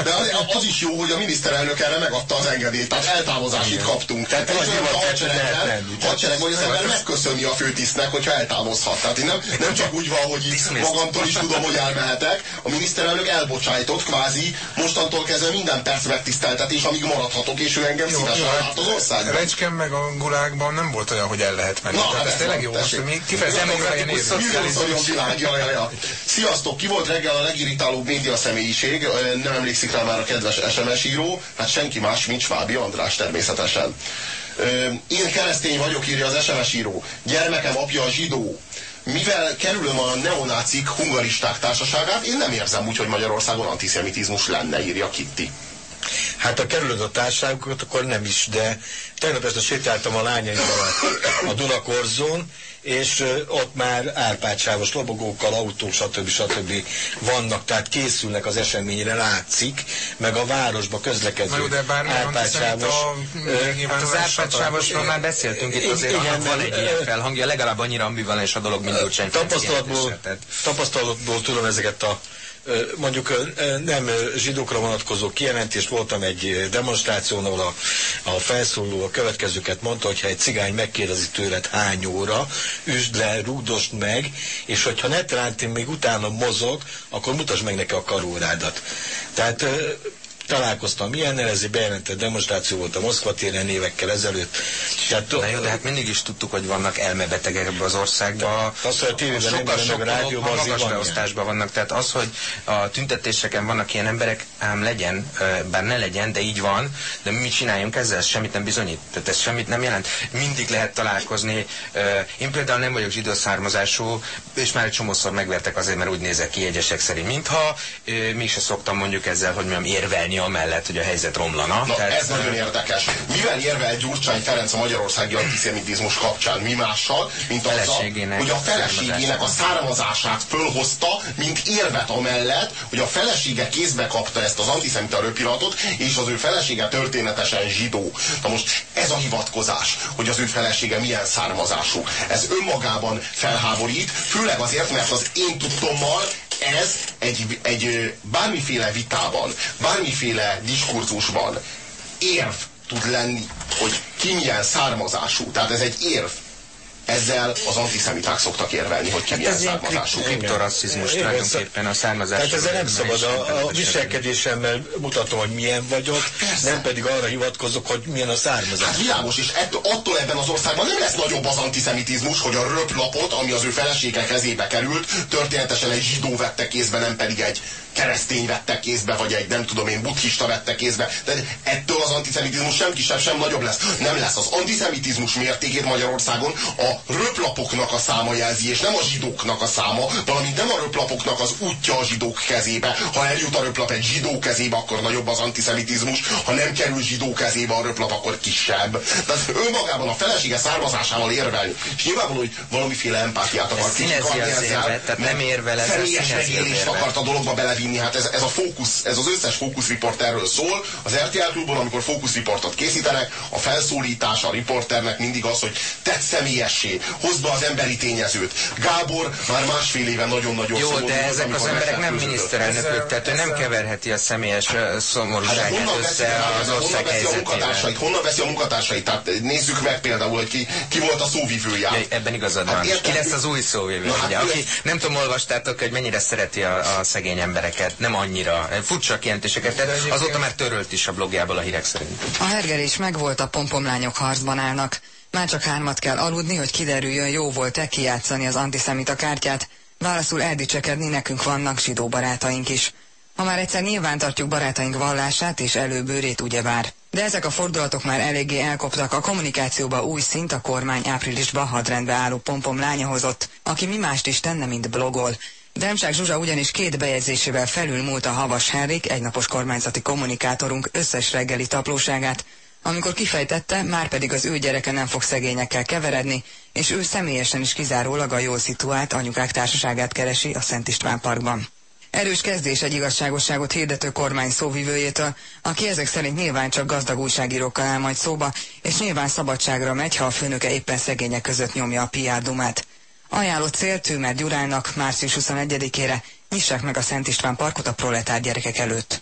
De az, is jó, hogy a miniszterelnök erre megadta az engedélyt, tehát eltávozásit kaptunk. Tehát nagy egy olyan lenni. hadsereg, hogy az ember megköszönni a főtisztnek, hogyha eltávozhat. Tehát én nem, nem csak úgy van, hogy magamtól is tudom, hogy elmehetek. A miniszterelnök elbocsájtott, kvázi mostantól kezdve minden perc megtiszteltetés, amíg maradhatok, és ő engem szívesen lát az országban. Recsken meg a gulákban nem volt olyan, hogy el lehet menni. Na, Tehát hát ez tényleg ez jó, most mi kifejezetten szocializmus világ. Sziasztok, ki volt reggel a legirritálóbb média személyiség? Nem emlékszik rá már a kedves SMS író, hát senki más, mint Svábi András természetesen. Én keresztény vagyok, írja az SMS író. Gyermekem apja a zsidó. Mivel kerülöm a neonácik hungaristák társaságát, én nem érzem úgy, hogy Magyarországon antiszemitizmus lenne, írja Kitti. Hát ha kerülöd a társaságokat, akkor nem is, de tegnap este sétáltam a lányaimmal a, a Dunakorzón, és ott már árpácsávos lobogókkal, autók, stb. stb. vannak, tehát készülnek az eseményre, látszik, meg a városba közlekedő jó, de Hát az Árpád-sávosról már beszéltünk itt azért, Igen, annak van egy ilyen felhangja, legalább annyira ambivalens a dolog, mint Gyurcsány tapasztalatból, tapasztalatból tudom ezeket a mondjuk nem zsidókra vonatkozó kijelentést, voltam egy demonstráción, ahol a, a felszóló a következőket mondta, hogy ha egy cigány megkérdezi tőled hány óra, üsd le, rugdosd meg, és hogyha netrántin még utána mozog, akkor mutasd meg neki a karórádat. Tehát találkoztam ilyennel, ez egy bejelentett demonstráció volt a Moszkva téren évekkel ezelőtt. Tehát, Na jó, de hát mindig is tudtuk, hogy vannak elmebetegek ebbe az országba. De az, hogy a tévében sokkal, sokkal rádióban, magas beosztásban vannak. Tehát az, hogy a tüntetéseken vannak ilyen emberek, ám legyen, bár ne legyen, de így van, de mi mit csináljunk ezzel? Ez semmit nem bizonyít. Tehát ez semmit nem jelent. Mindig lehet találkozni. Én például nem vagyok zsidó származású, és már egy csomószor megvertek azért, mert úgy nézek ki egyesek szerint, mintha mi se szoktam mondjuk ezzel, hogy mondjam, érvelni amellett, hogy a helyzet romlana. Na, Tehát, ez nagyon érdekes. Mivel érvel Gyurcsány Ferenc a magyarországi antiszemitizmus kapcsán? Mi mással, mint azzal, Feleségének hogy a feleségének a származását fölhozta, mint érvet amellett, hogy a felesége kézbe kapta ezt az antiszemita röpiratot, és az ő felesége történetesen zsidó. Na most ez a hivatkozás, hogy az ő felesége milyen származású, ez önmagában felháborít, főleg azért, mert az én tudtommal ez egy, egy bármiféle vitában, bármiféle diskurzusban érv tud lenni, hogy ki milyen származású. Tehát ez egy érv. Ezzel az antiszemiták szoktak érvelni, hogy ki Hát milyen származású. kriptorasszizmus tulajdonképpen a származás. Tehát ezzel nem szabad, a, a viselkedésemmel mutatom, hogy milyen vagyok, nem pedig arra hivatkozok, hogy milyen a származás. Hát világos, és ettől, attól ebben az országban nem lesz nagyobb az antiszemitizmus, hogy a röplapot, ami az ő felesége kezébe került, történetesen egy zsidó vette kézbe, nem pedig egy keresztény vette kézbe, vagy egy nem tudom én buddhista vette kézbe. De ettől az antiszemitizmus sem kisebb, sem nagyobb lesz. Nem lesz. Az antiszemitizmus mértékét Magyarországon a röplapoknak a száma jelzi, és nem a zsidóknak a száma, valamint nem a röplapoknak az útja a zsidók kezébe. Ha eljut a röplap egy zsidó kezébe, akkor nagyobb az antiszemitizmus, ha nem kerül zsidó kezébe a röplap, akkor kisebb. Tehát önmagában a felesége származásával érvelni. És nyilvánvaló, hogy valamiféle empátiát akar Ez kicsikarni ezzel, tehát nem érvel ezzel, Személyes megélést akart a dologba belevinni, hát ez, ez a fókusz, ez az összes fókuszriport erről szól. Az RTL klubban, amikor fókuszriportot készítenek, a felszólítása a riporternek mindig az, hogy tedd személyessé, hozd be az emberi tényezőt. Gábor már másfél éve nagyon-nagyon Jó, de volt, ezek az emberek nem miniszterelnökök, tehát ő nem keverheti a személyes Hát szomorúságát veszi, össze az ország veszi a munkatársait? helyzetével. Honnan veszi a munkatársait? Tehát nézzük meg például, hogy ki, ki volt a szóvivője. Ebben igazad Hát van. érted? Ki lesz az új szóvivő? Na, hát aki, nem tudom, olvastátok, hogy mennyire szereti a, a szegény embereket. Nem annyira. Furcsa kijelentéseket. Tehát azóta már törölt is a blogjából a hírek szerint. A hergelés megvolt, a pompomlányok harcban állnak. Már csak hármat kell aludni, hogy kiderüljön, jó volt-e kijátszani az antiszemita kártyát. Válaszul eldicsekedni nekünk vannak zsidó barátaink is. Ha már egyszer nyilván tartjuk barátaink vallását és előbőrét ugyebár. De ezek a fordulatok már eléggé elkoptak, a kommunikációba új szint a kormány áprilisban hadrendbe álló pompom lánya hozott, aki mi mást is tenne, mint blogol. Demcsák Zsuzsa ugyanis két bejegyzésével felül múlt a Havas Henrik, egynapos kormányzati kommunikátorunk összes reggeli taplóságát, amikor kifejtette, már pedig az ő gyereke nem fog szegényekkel keveredni, és ő személyesen is kizárólag a jól szituált anyukák társaságát keresi a Szent István Parkban. Erős kezdés egy igazságosságot hirdető kormány szóvivőjétől, aki ezek szerint nyilván csak gazdag újságírókkal áll majd szóba, és nyilván szabadságra megy, ha a főnöke éppen szegények között nyomja a PR dumát. Ajánlott cél Tűmer Gyurának március 21-ére nyissák meg a Szent István Parkot a proletár gyerekek előtt.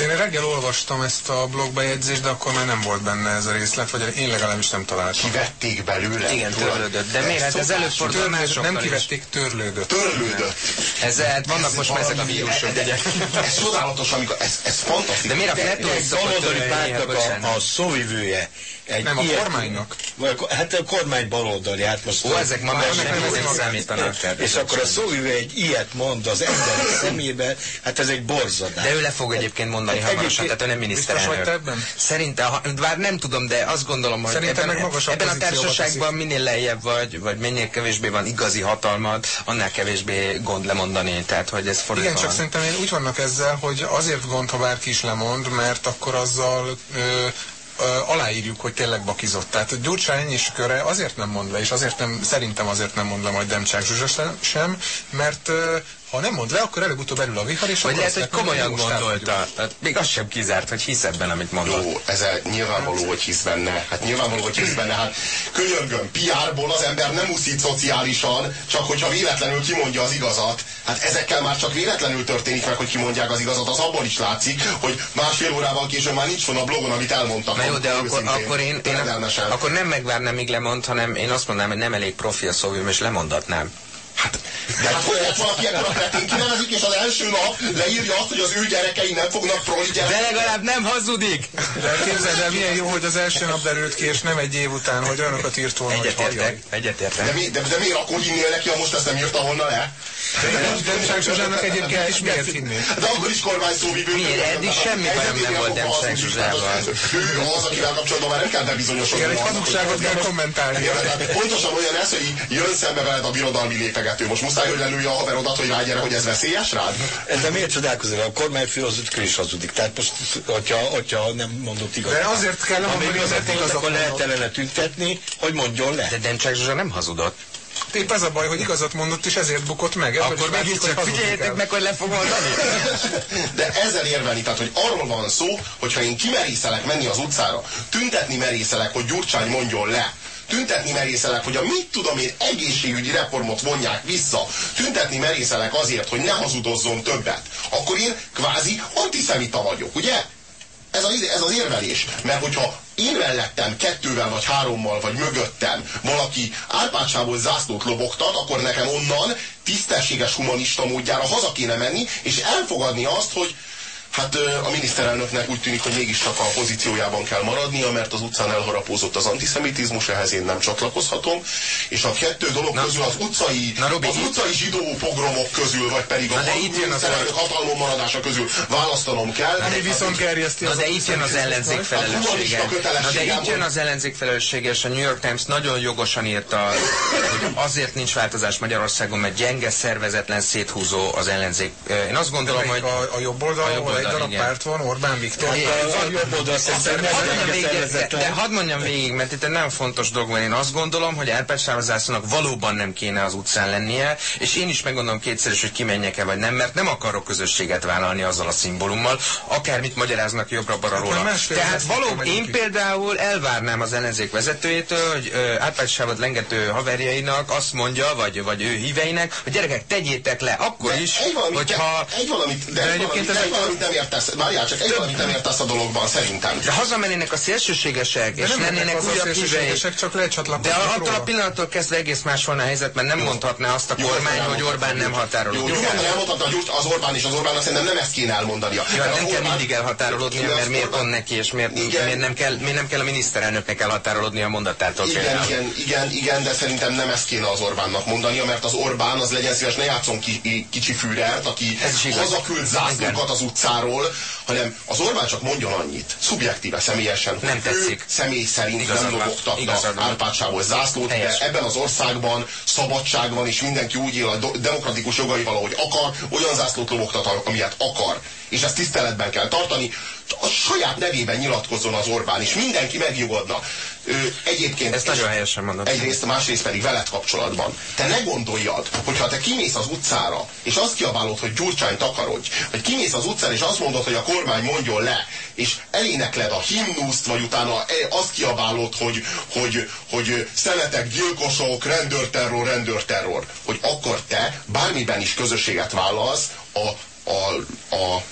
Én reggel olvastam ezt a blogbejegyzést, de akkor már nem volt benne ez a részlet, vagy én legalábbis nem találtam. Kivették belőle. Igen, törlődött. De miért? Hát ez előfordul nem kivették, törlődött. Törlődött. Ez, hát vannak most már ezek a vírusok, ugye? Ez csodálatos, amikor, ez, ez fantasztikus. De miért a szokott baloldali pártnak a, a szóvivője. Egy Nem, a ilyet- kormánynak. A- Hát a kormány baloldali, hát most... Ó, ezek ma már nem nem magát. számítanak. És akkor a szóvivő egy ilyet mond az emberek szemébe, hát ez egy borzadás. De ő le fog egyébként mondani Hát hamarosan, tehát ő nem miniszterelnök. ebben? Szerintem, bár nem tudom, de azt gondolom, hogy Szerintem ebben, meg ebben a társaságban minél lejjebb vagy, vagy minél kevésbé van igazi hatalmad, annál kevésbé gond lemondani. Tehát, hogy ez fordítva Igen, csak van. szerintem én úgy vannak ezzel, hogy azért gond, ha bárki is lemond, mert akkor azzal ö, aláírjuk, hogy tényleg bakizott. Tehát Gyurcsány és köre azért nem mond le, és azért nem, szerintem azért nem mond le majd Demcsák Zsuzsa sem- mert ha nem mond le, akkor előbb-utóbb erül a vihar, és Vagy lehet, hogy komolyan gondolta. Tehát még az sem kizárt, hogy hisz ebben, amit mondott. Jó, ez a- nyilvánvaló, hogy hisz benne. Hát nyilvánvaló, hogy hisz benne. Hát könyörgöm, PR-ból az ember nem uszít szociálisan, csak hogyha véletlenül kimondja az igazat. Hát ezekkel már csak véletlenül történik meg, hogy kimondják az igazat. Az abból is látszik, hogy másfél órával később már nincs van a blogon, amit elmondtak. Na jó, de akkor, akkor én, én Töredelmesen. akkor nem megvárnám, míg lemond, hanem én azt mondanám, hogy nem elég profi a szóvim, és lemondatnám. De hát hogy valaki ekkor a kretén kinevezik, és az első nap leírja azt, hogy az ő gyerekei nem fognak proli De gyerek. legalább nem hazudik! De képzeld el, milyen jó, hogy az első nap derült ki, és nem egy év után, hogy olyanokat írt volna, hogy Egyetértek, halljon. De, egyetértek. mi, de, de miért akkor hinnél neki, ha most ezt nem írta volna le? Demcsák Zsuzsának egyébként is miért hinnél? De akkor is kormány szóvivő. Miért? Eddig semmi bajom nem volt Demszeg Zsuzsával. Ő az, akivel kapcsolatban már nem kell bebizonyosodni. Igen, egy hazugságot kell kommentálni. Pontosan olyan ez, hogy jön szembe veled a birodalmi lépegető. Most muszáj, hogy lelője a haverodat, hogy rágyere, hogy ez veszélyes rád? De miért csodálkozol? A kormányfő az ő is hazudik. Tehát most, hogyha, hogyha nem mondott igazat. De azért kell Ha még azért igazat akkor lehet ellene tüntetni, hogy mondjon le. De Demcsák Zsuzsa nem hazudott. Épp ez a baj, hogy igazat mondott, és ezért bukott meg. Ebből Akkor megint csak figyeljétek meg, hogy le fog mondani. De ezzel érvelni, tehát hogy arról van szó, hogyha én kimerészelek menni az utcára, tüntetni merészelek, hogy Gyurcsány mondjon le, tüntetni merészelek, hogy a mit tudom én egészségügyi reformot vonják vissza, tüntetni merészelek azért, hogy ne hazudozzon többet, akkor én kvázi antiszemita vagyok, ugye? Ez az, ez az érvelés. Mert hogyha én mellettem kettővel, vagy hárommal, vagy mögöttem valaki árpácsából zászlót lobogtat, akkor nekem onnan tisztességes humanista módjára haza kéne menni, és elfogadni azt, hogy Hát a miniszterelnöknek úgy tűnik, hogy mégiscsak a pozíciójában kell maradnia, mert az utcán elharapózott az antiszemitizmus, ehhez én nem csatlakozhatom. És a kettő dolog Na, közül az utcai, na, Robi, az utcai zsidó pogromok közül, vagy pedig a Na, de itt jön az miniszterelnök hatalmon maradása közül választanom kell. Ami viszont gerjeszti Na az de itt jön az ellenzék felelőssége. humanista Na de itt jön az ellenzék felelőssége, és a New York Times nagyon jogosan írta, hogy azért nincs változás Magyarországon, mert gyenge, szervezetlen, széthúzó az ellenzék. Én azt gondolom, hogy... a, a jobb A oldalon, jobb ahol egy darab igen. párt van, Orbán Viktor. A, a jobb oldal nem de, hadd mondjam végig, mert itt egy nagyon fontos dolog van. Én azt gondolom, hogy Árpád Sározászónak valóban nem kéne az utcán lennie, és én is meggondolom kétszer is, hogy kimenjek-e vagy nem, mert nem akarok közösséget vállalni azzal a szimbólummal, akármit magyaráznak jobbra-balra Akkor róla. Tehát valóban én például elvárnám az ellenzék vezetőjétől, hogy Árpád Sávot lengető haverjainak azt mondja, vagy, vagy ő híveinek, hogy gyerekek, tegyétek le, akkor De is, egy valamit, hogyha... egy valamit, de, De egy valamit, egy- valamit nem értesz, várjál csak, egy valamit nem értesz a dologban szerintem. De hazamennének a szélsőségesek, De és lennének újabb hívei. szélsőségesek, csak lecsatlakoznak De attól a pillanattól kezdve egész más volna a helyzet, mert nem mondhatná azt a Jó, kormány, hogy Orbán nem Jó, határolódik. nyugodtan elmondhatna hogy az Orbán és az Orbánnak szerintem nem ezt kéne elmondania. Ja, Mert nem kell Orbán- mindig elhatárolódnia, Igen, mert miért Orbán- pont neki, és miért, miért, nem kell, miért nem kell a miniszterelnöknek elhatárolódnia a mondatától Igen, igen, igen, igen, de szerintem nem ezt kéne az Orbánnak mondania, mert az Orbán az legyen szíves, ne játszon ki, kicsi Führert, aki is hazaküld zászlókat az utcára, utcáról, hanem az Orbán csak mondjon annyit, szubjektíve, személyesen, Nem hogy tetszik. ő személy szerint Igazad nem lobogtatta. Árpádsávos zászlót, Helyes. de ebben az országban szabadság van, és mindenki úgy él a demokratikus jogaival, ahogy akar, olyan zászlót lobogtat, amilyet akar. És ezt tiszteletben kell tartani. A saját nevében nyilatkozzon az Orbán, és mindenki megnyugodna. Ő, egyébként Ezt nagyon helyesen mondod. Egyrészt, másrészt pedig veled kapcsolatban. Te ne gondoljad, hogyha te kimész az utcára, és azt kiabálod, hogy Gyurcsány takarodj, vagy kimész az utcára, és azt mondod, hogy a kormány mondjon le, és elénekled a himnuszt, vagy utána e- azt kiabálod, hogy, hogy, hogy szemetek, gyilkosok, rendőrterror, rendőrterror, hogy akkor te bármiben is közösséget vállalsz a, a, a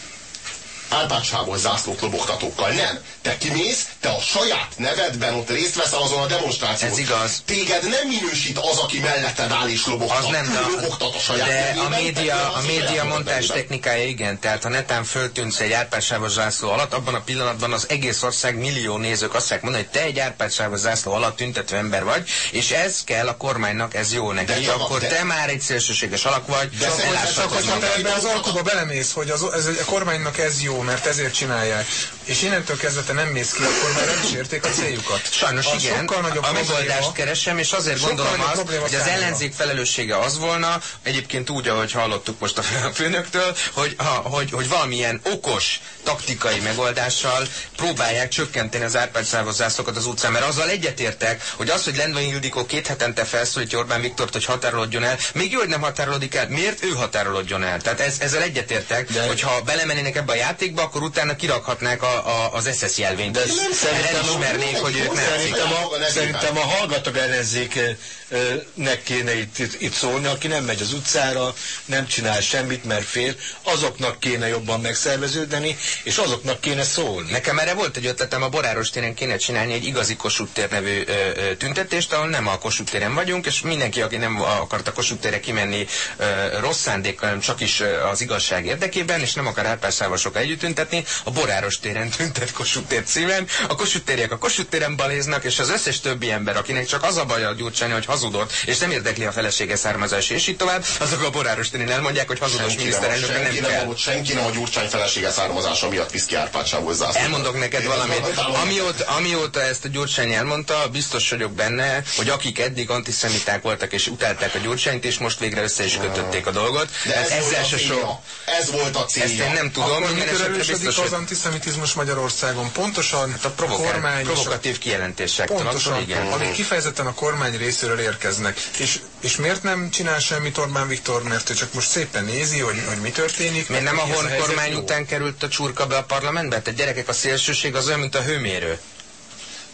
Árpádsávos zászlót lobogtatókkal. Nem. Te kimész, te a saját nevedben ott részt veszel azon a demonstráción. Ez igaz. Téged nem minősít az, aki melletted áll és lobogtat. Az nem, de, lobogtat a saját de nevében, a média, a média montás technikája igen, tehát ha netán föltűnsz egy árpádsávos zászló alatt, abban a pillanatban az egész ország millió nézők azt fogják mondani, hogy te egy árpádsávos zászló alatt tüntető ember vagy, és ez kell a kormánynak, ez jó neki, De akkor de- te már egy szélsőséges alak vagy, De csak szerintem- eláshatod csak hogy magad. Hogyha ebbe az alkuba belemész, hogy az, ez, a kormánynak ez jó, mert ezért csinálják, és innentől kezdve te nem mész ki, akkor már nem is érték a céljukat. Sajnos Az igen, sokkal nagyobb a megoldást keresem, és azért Sokkal gondolom azt, hogy az ellenzék felelőssége az volna, egyébként úgy, ahogy hallottuk most a főnöktől, hogy, ha, hogy, hogy valamilyen okos taktikai megoldással próbálják csökkenteni az árpádsávozászokat az utcán, mert azzal egyetértek, hogy az, hogy Lendvai Ildikó két hetente felszólítja Orbán Viktort, hogy határolódjon el, még jó, hogy nem határolódik el, miért ő határolódjon el? Tehát ez, ezzel egyetértek, De- hogy ha belemennének ebbe a játékba, akkor utána kirakhatnák a, a, az SS jelvényt. De szerintem- elismernék, hogy ők nem. Szerintem a, szerintem a hallgatag ellenzéknek kéne itt, itt, itt szólni, aki nem megy az utcára, nem csinál semmit, mert fél, azoknak kéne jobban megszerveződni, és azoknak kéne szólni. Nekem erre volt egy ötletem, a Boráros téren kéne csinálni egy igazi Kossuth tér nevű ö, ö, tüntetést, ahol nem a Kossuth téren vagyunk, és mindenki, aki nem akart a Kossuth térre kimenni ö, rossz szándékkal, hanem csak is az igazság érdekében, és nem akar árpásszával együtt tüntetni, a Boráros téren tüntet Kossuth tér címen, a Kossuth tériek a Kossuth téren baléznak, és az összes többi ember, akinek csak az a baj a Gyurcsány, hogy hazudott, és nem érdekli a felesége származás, és így tovább, azok a Boráros téren elmondják, hogy hazudós Senki nem, senki nem nem, senki nem a Gyurcsány felesége származása miatt visz ki zászlót. Elmondok neked valamit. Amióta, amióta ezt a Gyurcsány elmondta, biztos vagyok benne, hogy akik eddig antiszemiták voltak és utálták a Gyurcsányt, és most végre össze is kötötték a dolgot. De ez, volt ezzel se so. Ez volt a célja. Ezt én nem tudom, Akkor minden erősödik az antiszemitizmus Magyarországon? Pontosan Hát a a provokál, kormány a provokatív kijelentésektől, Pontosan, igen. amik kifejezetten a kormány részéről érkeznek. És, és miért nem csinál semmit Orbán Viktor? Mert ő csak most szépen nézi, hogy, hogy mi történik. Miért nem a helyzet kormány jó. után került a csurka be a parlamentbe? Tehát gyerekek, a szélsőség az olyan, mint a hőmérő.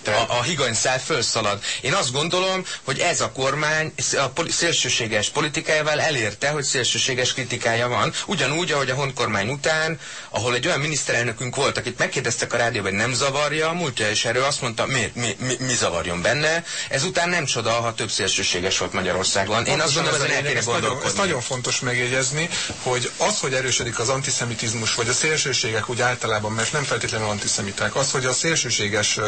A, a higanyszál fölszalad. Én azt gondolom, hogy ez a kormány a poli- szélsőséges politikájával elérte, hogy szélsőséges kritikája van. Ugyanúgy, ahogy a honkormány után, ahol egy olyan miniszterelnökünk volt, akit megkérdeztek a rádióban, hogy nem zavarja, a múltja és erről azt mondta, mi, mi, mi, mi zavarjon benne. Ezután nem csoda, ha több szélsőséges volt Magyarországon. Én azt gondolom, ez ezen el kéne ezt nagyon, gondolkodni. ezt nagyon fontos megjegyezni, hogy az, hogy erősödik az antiszemitizmus, vagy a szélsőségek úgy általában, mert nem feltétlenül antiszemiták, az, hogy a szélsőséges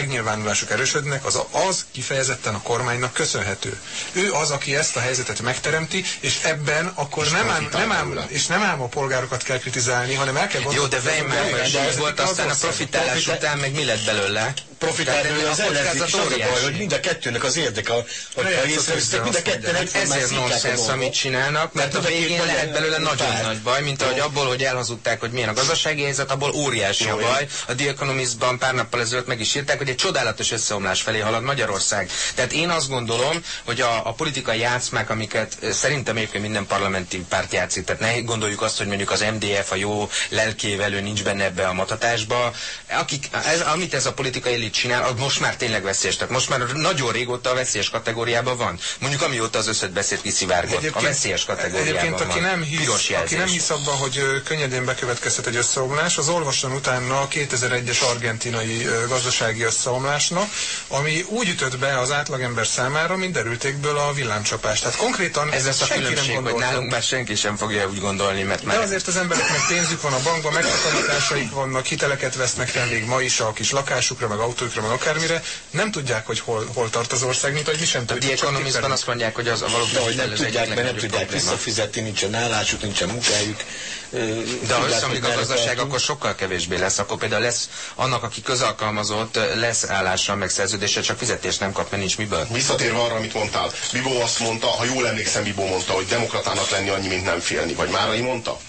megnyilvánulások erősödnek, az, az kifejezetten a kormánynak köszönhető. Ő az, aki ezt a helyzetet megteremti, és ebben akkor És nem ám, nem ám, és nem ám a polgárokat kell kritizálni, hanem el kell Jó, de gondolkodni azon, Weimar hogy is volt, az aztán a profitálás Profitál- után meg mi lett belőle? Profitál belőle az a ellenzék, és az a baj, hogy mind a kettőnek az érdeke, Játszott észrevesztek, össze, mind a ketten egyformán Ezért a nonsens, amit csinálnak, mert a a végén lehet belőle nagyon nagy baj, mint ahogy abból, hogy elhazudták, hogy milyen a gazdasági helyzet, abból óriási a baj. A The Economistban pár nappal ezelőtt meg is írták, hogy egy csodálatos összeomlás felé halad Magyarország. Tehát én azt gondolom, hogy a, a politikai játszmák, amiket szerintem egyébként minden parlamenti párt játszik, tehát ne gondoljuk azt, hogy mondjuk az MDF a jó lelkével, ő nincs benne ebbe a matatásba. Akik, ez, amit ez a politikai elit csinál, az most már tényleg veszélyes. Tehát most már nagyon régóta a veszélyes kategóriában van. Mondjuk amióta az összetbeszéd kiszivárgott. A veszélyes kategóriában Egyébként, aki van. nem, hisz, aki nem hisz abban, hogy könnyedén bekövetkezhet egy összeomlás, az olvasson utána a 2001-es argentinai gazdasági összeomlásnak, ami úgy ütött be az átlagember számára, mint derültékből a villámcsapás. Tehát konkrétan Ez lesz a nem különbség, hogy nálunk már senki sem fogja úgy gondolni, mert De már azért az embereknek pénzük van a bankban, megtakarításaik vannak, hiteleket vesznek fel még ma is a kis lakásukra, meg autókra, meg akármire, nem tudják, hogy hol, hol tart az ország, mint hogy mi sem A tudjuk. Economistban tippelünk. azt mondják, hogy az a valóban hogy nem tudják, mert nem tudják visszafizetni, nincsen állásuk, nincsen munkájuk. De ha összeomlik a gazdaság, akkor sokkal kevésbé lesz. Akkor például lesz annak, aki közalkalmazott, lesz állása, meg szerződése, csak fizetést nem kap, mert nincs miből. Visszatérve arra, amit mondtál, Bibó azt mondta, ha jól emlékszem, Bibó mondta, hogy demokratának lenni annyi, mint nem félni. Vagy Márai mondta?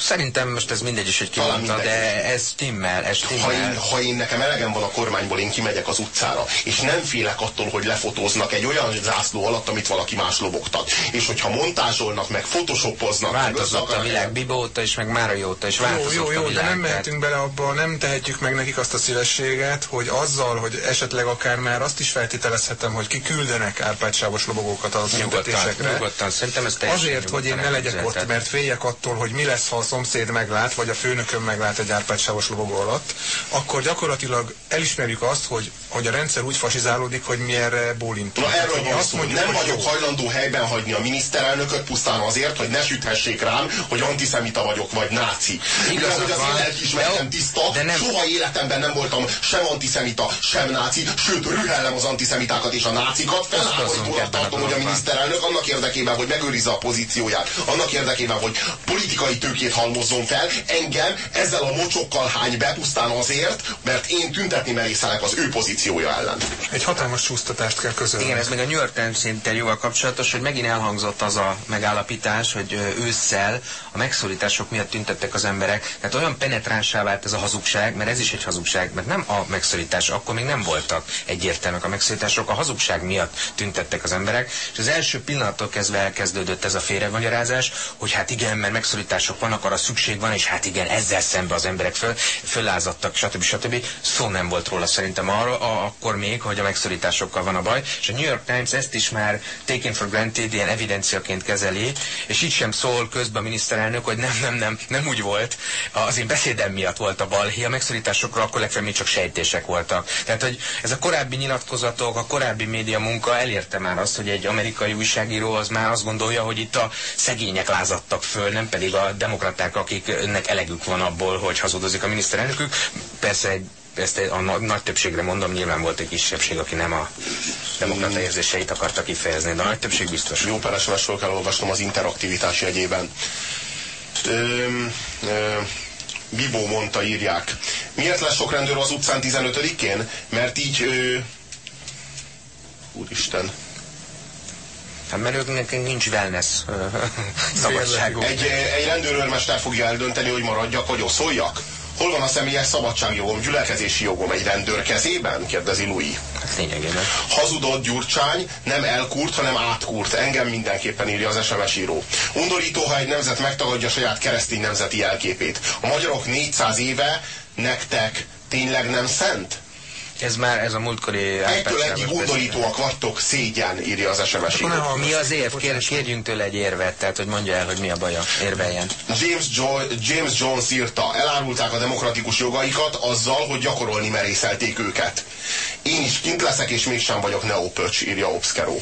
Szerintem most ez mindegy is, hogy ki mondta, de ez stimmel, ez Ha én, stimmel. ha én nekem elegem van a kormányból, én kimegyek az utcára, és nem félek attól, hogy lefotóznak egy olyan zászló alatt, amit valaki más lobogtat. És hogyha montázsolnak, meg photoshopoznak, meg Változott a összeakar- világ Bibó óta is, meg Márai óta is Jó, változott jó, a jó, de világ. nem mehetünk bele abba, nem tehetjük meg nekik azt a szívességet, hogy azzal, hogy esetleg akár már azt is feltételezhetem, hogy kiküldenek árpádsávos lobogókat a Nyugodtan, nyugodtan, szerintem ez Azért, hogy én ne legyek ott, mert féljek attól, hogy mi lesz, ha a szomszéd meglát, vagy a főnököm meglát egy árpádsávos lobogó alatt, akkor gyakorlatilag elismerjük azt, hogy, hogy a rendszer úgy fasizálódik, hogy mi erre bólintunk. Na erről van azt mondjuk, Nem vagyok jó. hajlandó helyben hagyni a miniszterelnököt pusztán azért, hogy ne süthessék rám, hogy antiszemita vagyok, vagy náci. Igazad hogy az én lelkiismeretem tiszta, de nem- soha életemben nem voltam sem antiszemita, sem náci, sőt, rühellem az antiszemitákat és a nácikat. A tartom, hogy a miniszterelnök annak érdekében, hogy megőrizze a pozícióját, annak érdekében, hogy politikai tőkét halmozzon fel, engem ezzel a mocsokkal hány be pusztán azért, mert én tüntetni merészelek az ő pozíciója ellen. Egy hatalmas csúsztatást kell közölni. Igen, ez még a New York Times interjúval kapcsolatos, hogy megint elhangzott az a megállapítás, hogy ősszel a megszorítások miatt tüntettek az emberek. Tehát olyan penetránsá vált ez a hazugság, mert ez is egy hazugság, mert nem a megszorítás, akkor még nem voltak egyértelműek a megszorítások, a hazugság miatt tüntettek az emberek, és az első pillanattól kezdve elkezdődött ez a félrevagyarázás, hogy hát igen, mert megszorítások vannak, arra szükség van, és hát igen, ezzel szembe az emberek föl, föllázadtak, stb. stb. Szó nem volt róla szerintem arra, a, akkor még, hogy a megszorításokkal van a baj, és a New York Times ezt is már taken for granted, ilyen evidenciaként kezeli, és így sem szól közben a miniszterelnök, hogy nem, nem, nem, nem úgy volt. Az én beszédem miatt volt a balhé, a megszorításokról akkor legfeljebb még csak sejtések voltak. Tehát, hogy ez a korábbi nyilatkozatok, a korábbi média munka elérte már azt, hogy egy amerikai újságíró az már azt gondolja, hogy itt a szegények lázadtak föl, nem pedig a demokraták, akiknek elegük van abból, hogy hazudozik a miniszterelnökük. Persze ezt a na- nagy többségre mondom, nyilván volt egy kisebbség, aki nem a demokrata érzéseit akarta kifejezni, de a nagy többség biztos. Jó pár SMS-ről kell olvasnom az interaktivitás jegyében. Öm, ö, Bibó mondta, írják. Miért lesz sok rendőr az utcán 15-én? Mert így... Ö, úristen. Hát mert őknek nincs wellness szabadságuk. Egy, egy rendőrőrmester fogja eldönteni, hogy maradjak, vagy oszoljak? Hol van a személyes szabadságjogom, gyülekezési jogom egy rendőr kezében? kérdezi Louis. Hát lényegében. Hazudott Gyurcsány, nem elkúrt, hanem átkúrt. Engem mindenképpen írja az SMS író. Undorító, ha egy nemzet megtagadja saját keresztény nemzeti jelképét. A magyarok 400 éve nektek tényleg nem szent? Ez már ez a múltkori Egytől egyig undorítóak vagytok, szégyen, írja az SMS író. hallgass. Mi az érv? Kér, kérjünk tőle egy érvet, tehát hogy mondja el, hogy mi a baja. Érveljen. James, jo James Jones írta, elárulták a demokratikus jogaikat azzal, hogy gyakorolni merészelték őket. Én is kint leszek, és mégsem vagyok neopöcs, írja Obscero.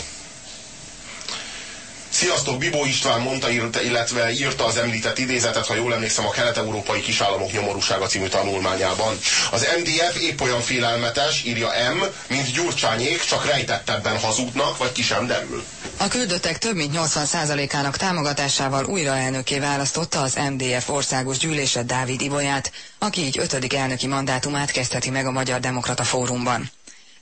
Sziasztok, Bibó István mondta, illetve írta az említett idézetet, ha jól emlékszem, a kelet-európai kisállamok nyomorúsága című tanulmányában. Az MDF épp olyan félelmetes, írja M, mint Gyurcsányék, csak rejtettebben hazudnak, vagy ki sem derül. A küldöttek több mint 80%-ának támogatásával újra elnöké választotta az MDF országos gyűlése Dávid Ibolyát, aki így ötödik elnöki mandátumát kezdheti meg a Magyar Demokrata Fórumban.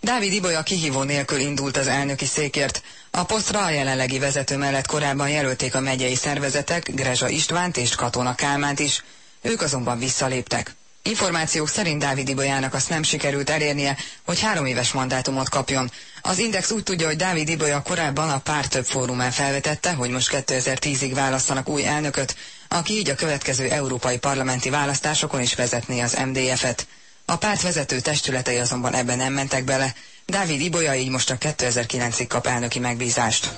Dávid Ibolya kihívó nélkül indult az elnöki székért. A posztra a jelenlegi vezető mellett korábban jelölték a megyei szervezetek Grezsa Istvánt és Katona Kálmánt is. Ők azonban visszaléptek. Információk szerint Dávid Ibolyának azt nem sikerült elérnie, hogy három éves mandátumot kapjon. Az Index úgy tudja, hogy Dávid Ibolya korábban a párt több fórumán felvetette, hogy most 2010-ig választanak új elnököt, aki így a következő európai parlamenti választásokon is vezetné az MDF-et. A párt vezető testületei azonban ebben nem mentek bele. Dávid Ibolya így most a 2009-ig kap elnöki megbízást.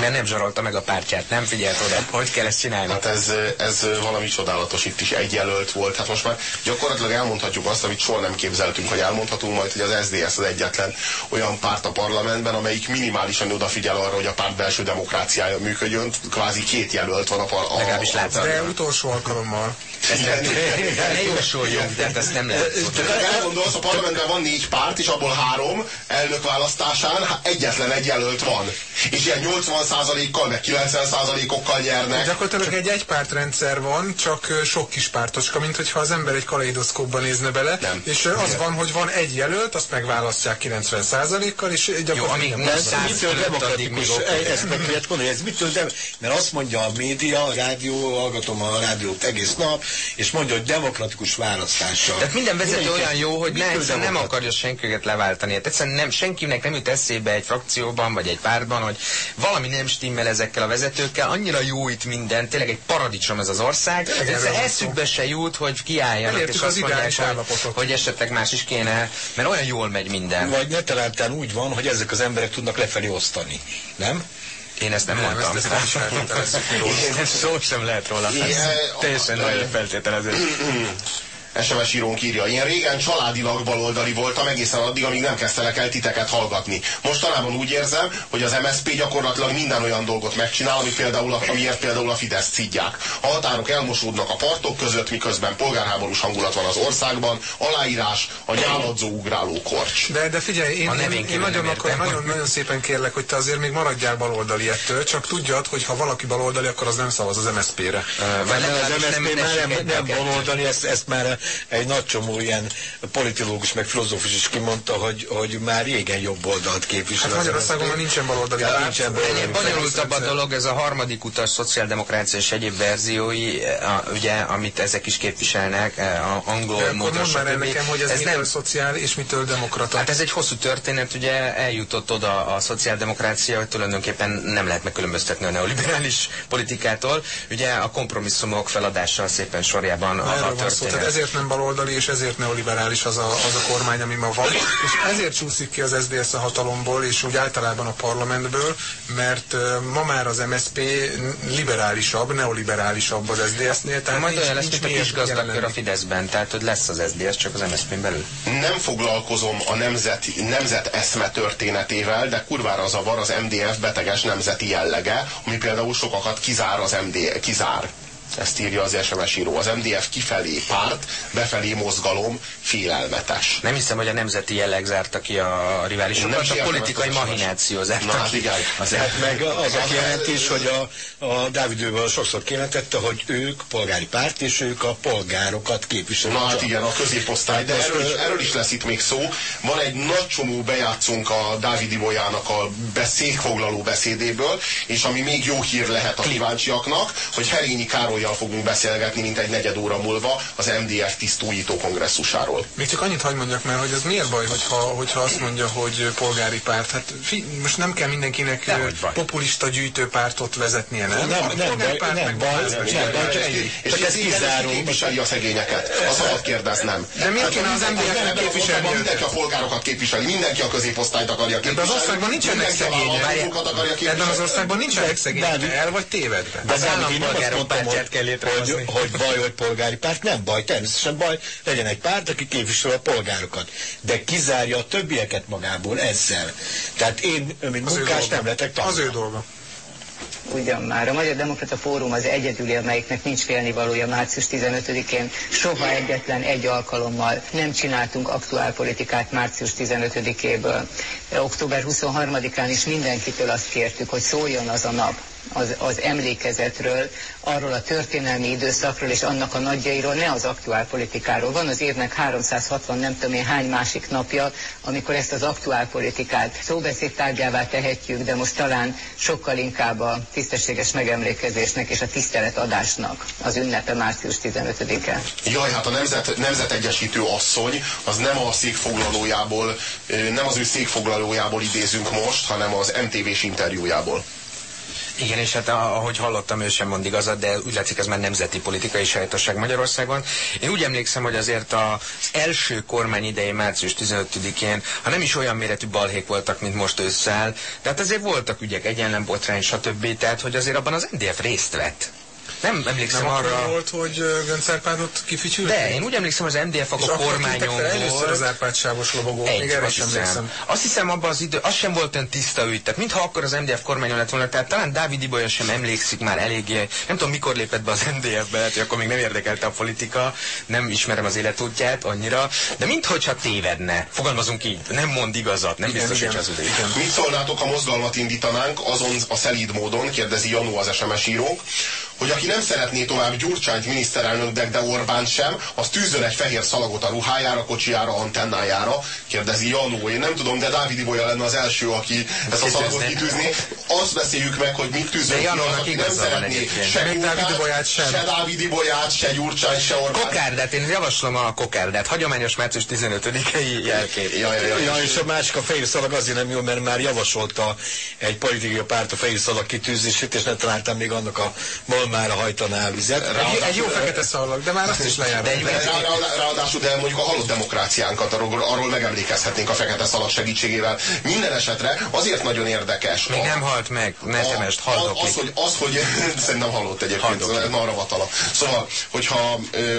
Mert nem zsarolta meg a pártját, nem figyelt oda, hogy kell ezt csinálni. Hát ez, ez valami csodálatos, itt is egy jelölt volt. Hát most már gyakorlatilag elmondhatjuk azt, amit soha nem képzeltünk, hogy elmondhatunk majd, hogy az SZDSZ az egyetlen olyan párt a parlamentben, amelyik minimálisan odafigyel arra, hogy a párt belső demokráciája működjön. Kvázi két jelölt van a, par- a, Legalábbis a, látszik. De utolsó alkalommal. Ne jósoljunk, de hát ezt nem lehet. Tehát elgondolsz, a parlamentben van négy párt, és abból három elnök választásán hát egyetlen egy jelölt van. És ilyen 80%-kal, meg 90%-okkal nyernek. Gyakorlatilag egy egypártrendszer van, csak sok kis pártocska, mint hogyha az ember egy kaleidoszkópban nézne bele, Nem. és az van, hogy van egy jelölt, azt megválasztják 90%-kal, és Jó, gyakorlatilag amíg De most ez mitől demokratikus? Ezt meg tudják mondani, ez mitől de, mert azt mondja a média, a rádió, hallgatom a rádiót egész nap, és mondja, hogy demokratikus választással. Tehát minden vezető olyan jó, hogy ne, egyszerűen nem akarja senkiket leváltani. Hát egyszerűen nem, senkinek nem jut eszébe egy frakcióban, vagy egy pártban, hogy valami nem stimmel ezekkel a vezetőkkel. Annyira jó itt minden, tényleg egy paradicsom ez az ország. eszükbe se jut, hogy kiálljanak, Elértük és az azt mondják, hogy, hogy esetleg más is kéne, mert olyan jól megy minden. Vagy netalántán úgy van, hogy ezek az emberek tudnak lefelé osztani. Nem? Én ezt nem, Nem, mondtam. ezt- ezt nem feltételezzük róla. Én ezt szó sem lehet róla. Ez Teljesen nagy feltételezés. SMS írónk írja, én régen családilag baloldali voltam egészen addig, amíg nem kezdtelek el titeket hallgatni. Mostanában úgy érzem, hogy az MSZP gyakorlatilag minden olyan dolgot megcsinál, ami például, a- amiért például a Fidesz szidják. A határok elmosódnak a partok között, miközben polgárháborús hangulat van az országban, aláírás, a nyáladzó ugráló korcs. De, de figyelj, én, én, én kívül nagyon, nem értem. nagyon, nagyon szépen kérlek, hogy te azért még maradjál baloldali ettől, csak tudjad, hogy ha valaki baloldali, akkor az nem szavaz az MSZP-re. Vagy Mert az MSZP már nem, nem a baloldali, ezt, ezt már egy nagy csomó ilyen politológus meg filozófus is kimondta, hogy, hogy már régen jobb oldalt képvisel. Hát az Magyarországon már nincsen baloldali Ja, nincsen baloldali. Bonyolultabb a dolog, ez a harmadik utas szociáldemokrácia és egyéb verziói, a, ugye, amit ezek is képviselnek, e, a angol mondd már el nekem, hogy ez, ez mitől nem, szociál és mitől demokrata. Hát ez egy hosszú történet, ugye eljutott oda a szociáldemokrácia, hogy tulajdonképpen nem lehet megkülönböztetni a neoliberális politikától. Ugye a kompromisszumok feladással szépen sorjában Na, a, a van szó. történet. Tehát ezért nem baloldali, és ezért neoliberális az a, az a kormány, ami ma van. És ezért csúszik ki az SZDSZ a hatalomból, és úgy általában a parlamentből, mert ma már az MSZP liberálisabb, neoliberálisabb az SZDSZ-nél. Tehát Majd nincs, olyan lesz, mint a kis gazdag jelen kör a. Fideszben, tehát hogy lesz az SZDSZ, csak az MSZP-n belül. Nem foglalkozom a nemzet, nemzet eszme történetével, de kurvára zavar az MDF beteges nemzeti jellege, ami például sokakat kizár az MD, kizár. Ezt írja az SMS író. Az MDF kifelé párt, befelé mozgalom, félelmetes. Nem hiszem, hogy a nemzeti jelleg zárta ki a riválisokat, is a politikai mahináció Na zárta hát ki. igen. Azért. Hát meg az a kijelentés, hogy a, a Dávid Ővel sokszor kijelentette, hogy ők polgári párt, és ők a polgárokat képviselik. Na hát igen, a középosztály, de erről erről is lesz itt még szó. Van egy nagy csomó bejátszunk a Dávid Ibolyának a beszédfoglaló beszédéből, és ami még jó hír lehet a kíváncsiaknak, hogy Herényi Károlyjal fogunk beszélgetni, mint egy negyed óra múlva az MDF tisztújító kongresszusáról. Még csak annyit hagyd mondjak már, hogy ez miért baj, hogyha, hogyha azt mondja, hogy polgári párt. Hát fi, most nem kell mindenkinek baj. populista gyűjtőpártot vezetnie, nem? Nem, nem polgári baj, párt nem baj, nem és baj, csak- Ennyi. És Csak ez kizáró. képviseli a szegényeket. A szabad kérdeznem. De miért kéne az MDF-nek képviselni őket? Mindenki a polgárokat képviseli, mindenki a középosztályt akarja képviselni. Ebben az országban nincsenek szegények. Ebben képviselni. az országban nincsenek szegények. El vagy tévedve. De Az nem, nem állampolgárok pártját hogy, kell létrehozni. hogy, hogy baj, hogy polgári párt. Nem baj, természetesen baj, legyen egy párt, aki képviseli a polgárokat. De kizárja a többieket magából ezzel. Tehát én, mint Az ő munkás, dolga. nem lehetek Az ő tagja. dolga. Ugyan már. A Magyar Demokrata Fórum az egyedüli, amelyiknek nincs félnivalója március 15-én. Soha egyetlen egy alkalommal nem csináltunk aktuálpolitikát március 15-éből. Október 23-án is mindenkitől azt kértük, hogy szóljon az a nap az, az emlékezetről, arról a történelmi időszakról és annak a nagyjairól, ne az aktuálpolitikáról. Van az évnek 360 nem tudom én hány másik napja, amikor ezt az aktuálpolitikát szóbeszéd tárgyává tehetjük, de most talán sokkal inkább a tisztességes megemlékezésnek és a tiszteletadásnak az ünnepe március 15-e. Jaj, hát a nemzet, nemzetegyesítő asszony az nem a székfoglalójából, nem az ő székfoglalójából idézünk most, hanem az MTV-s interjújából. Igen, és hát ahogy hallottam, ő sem mond igazat, de úgy látszik, ez már nemzeti politikai sajátosság Magyarországon. Én úgy emlékszem, hogy azért az első kormány idején, március 15-én, ha nem is olyan méretű balhék voltak, mint most ősszel, tehát azért voltak ügyek, egyenlembotrány, stb. Tehát, hogy azért abban az NDF részt vett. Nem emlékszem Nem arra arra. volt, hogy Gönc Árpádot kificsült? De, én úgy emlékszem, az MDF a kormányon fel először az volt. Árpád-sávos lobogó. Egy, Még erre azt sem hiszem. emlékszem. Azt hiszem abban az idő, az sem volt olyan tiszta ügy. Tehát mintha akkor az MDF kormányon lett volna, tehát talán Dávid Ibolya sem emlékszik már eléggé. Nem tudom, mikor lépett be az MDF-be, lehet, hogy akkor még nem érdekelte a politika, nem ismerem az életútját annyira, de minthogyha tévedne. Fogalmazunk így, nem mond igazat, nem Igen, biztos, igen, hogy igen. Mit szólnátok, ha mozgalmat indítanánk azon a szelíd módon, kérdezi Janó az SMS írónk, hogy aki nem szeretné tovább Gyurcsányt miniszterelnöknek, de Orbán sem, az tűzön egy fehér szalagot a ruhájára, kocsijára, antennájára, kérdezi Janó. Én nem tudom, de Dávid Ibolya lenne az első, aki ezt a szalagot Kitűzné. kitűzni. Azt beszéljük meg, hogy mit tűzön ki az, aki nem szeretné se Dávid Ibolyát sem. Se Dávid Ibolyát, se Gyurcsány, se Orbán. Kokárdát, én javaslom a kokárdát. Hagyományos március 15-i jelkép. Ja, ja, ja, Ja, és a másik a fehér szalag azért nem jó, mert már javasolta egy politikai párt a fehér szalag kitűzését, és nem találtam még annak a malmára hajtaná a vizet. Egy, egy jó fekete szalag, de már azt is lejár. De De ráadásul, de mondjuk a halott demokráciánkat, arról, arról megemlékezhetnénk a fekete szalag segítségével. Minden esetre azért nagyon érdekes. Még a- nem halt meg, ne temest, az, haldoklik. az, hogy, az, hogy szerintem halott egyébként, Haldoklik. na arra vatala. Szóval, hogyha,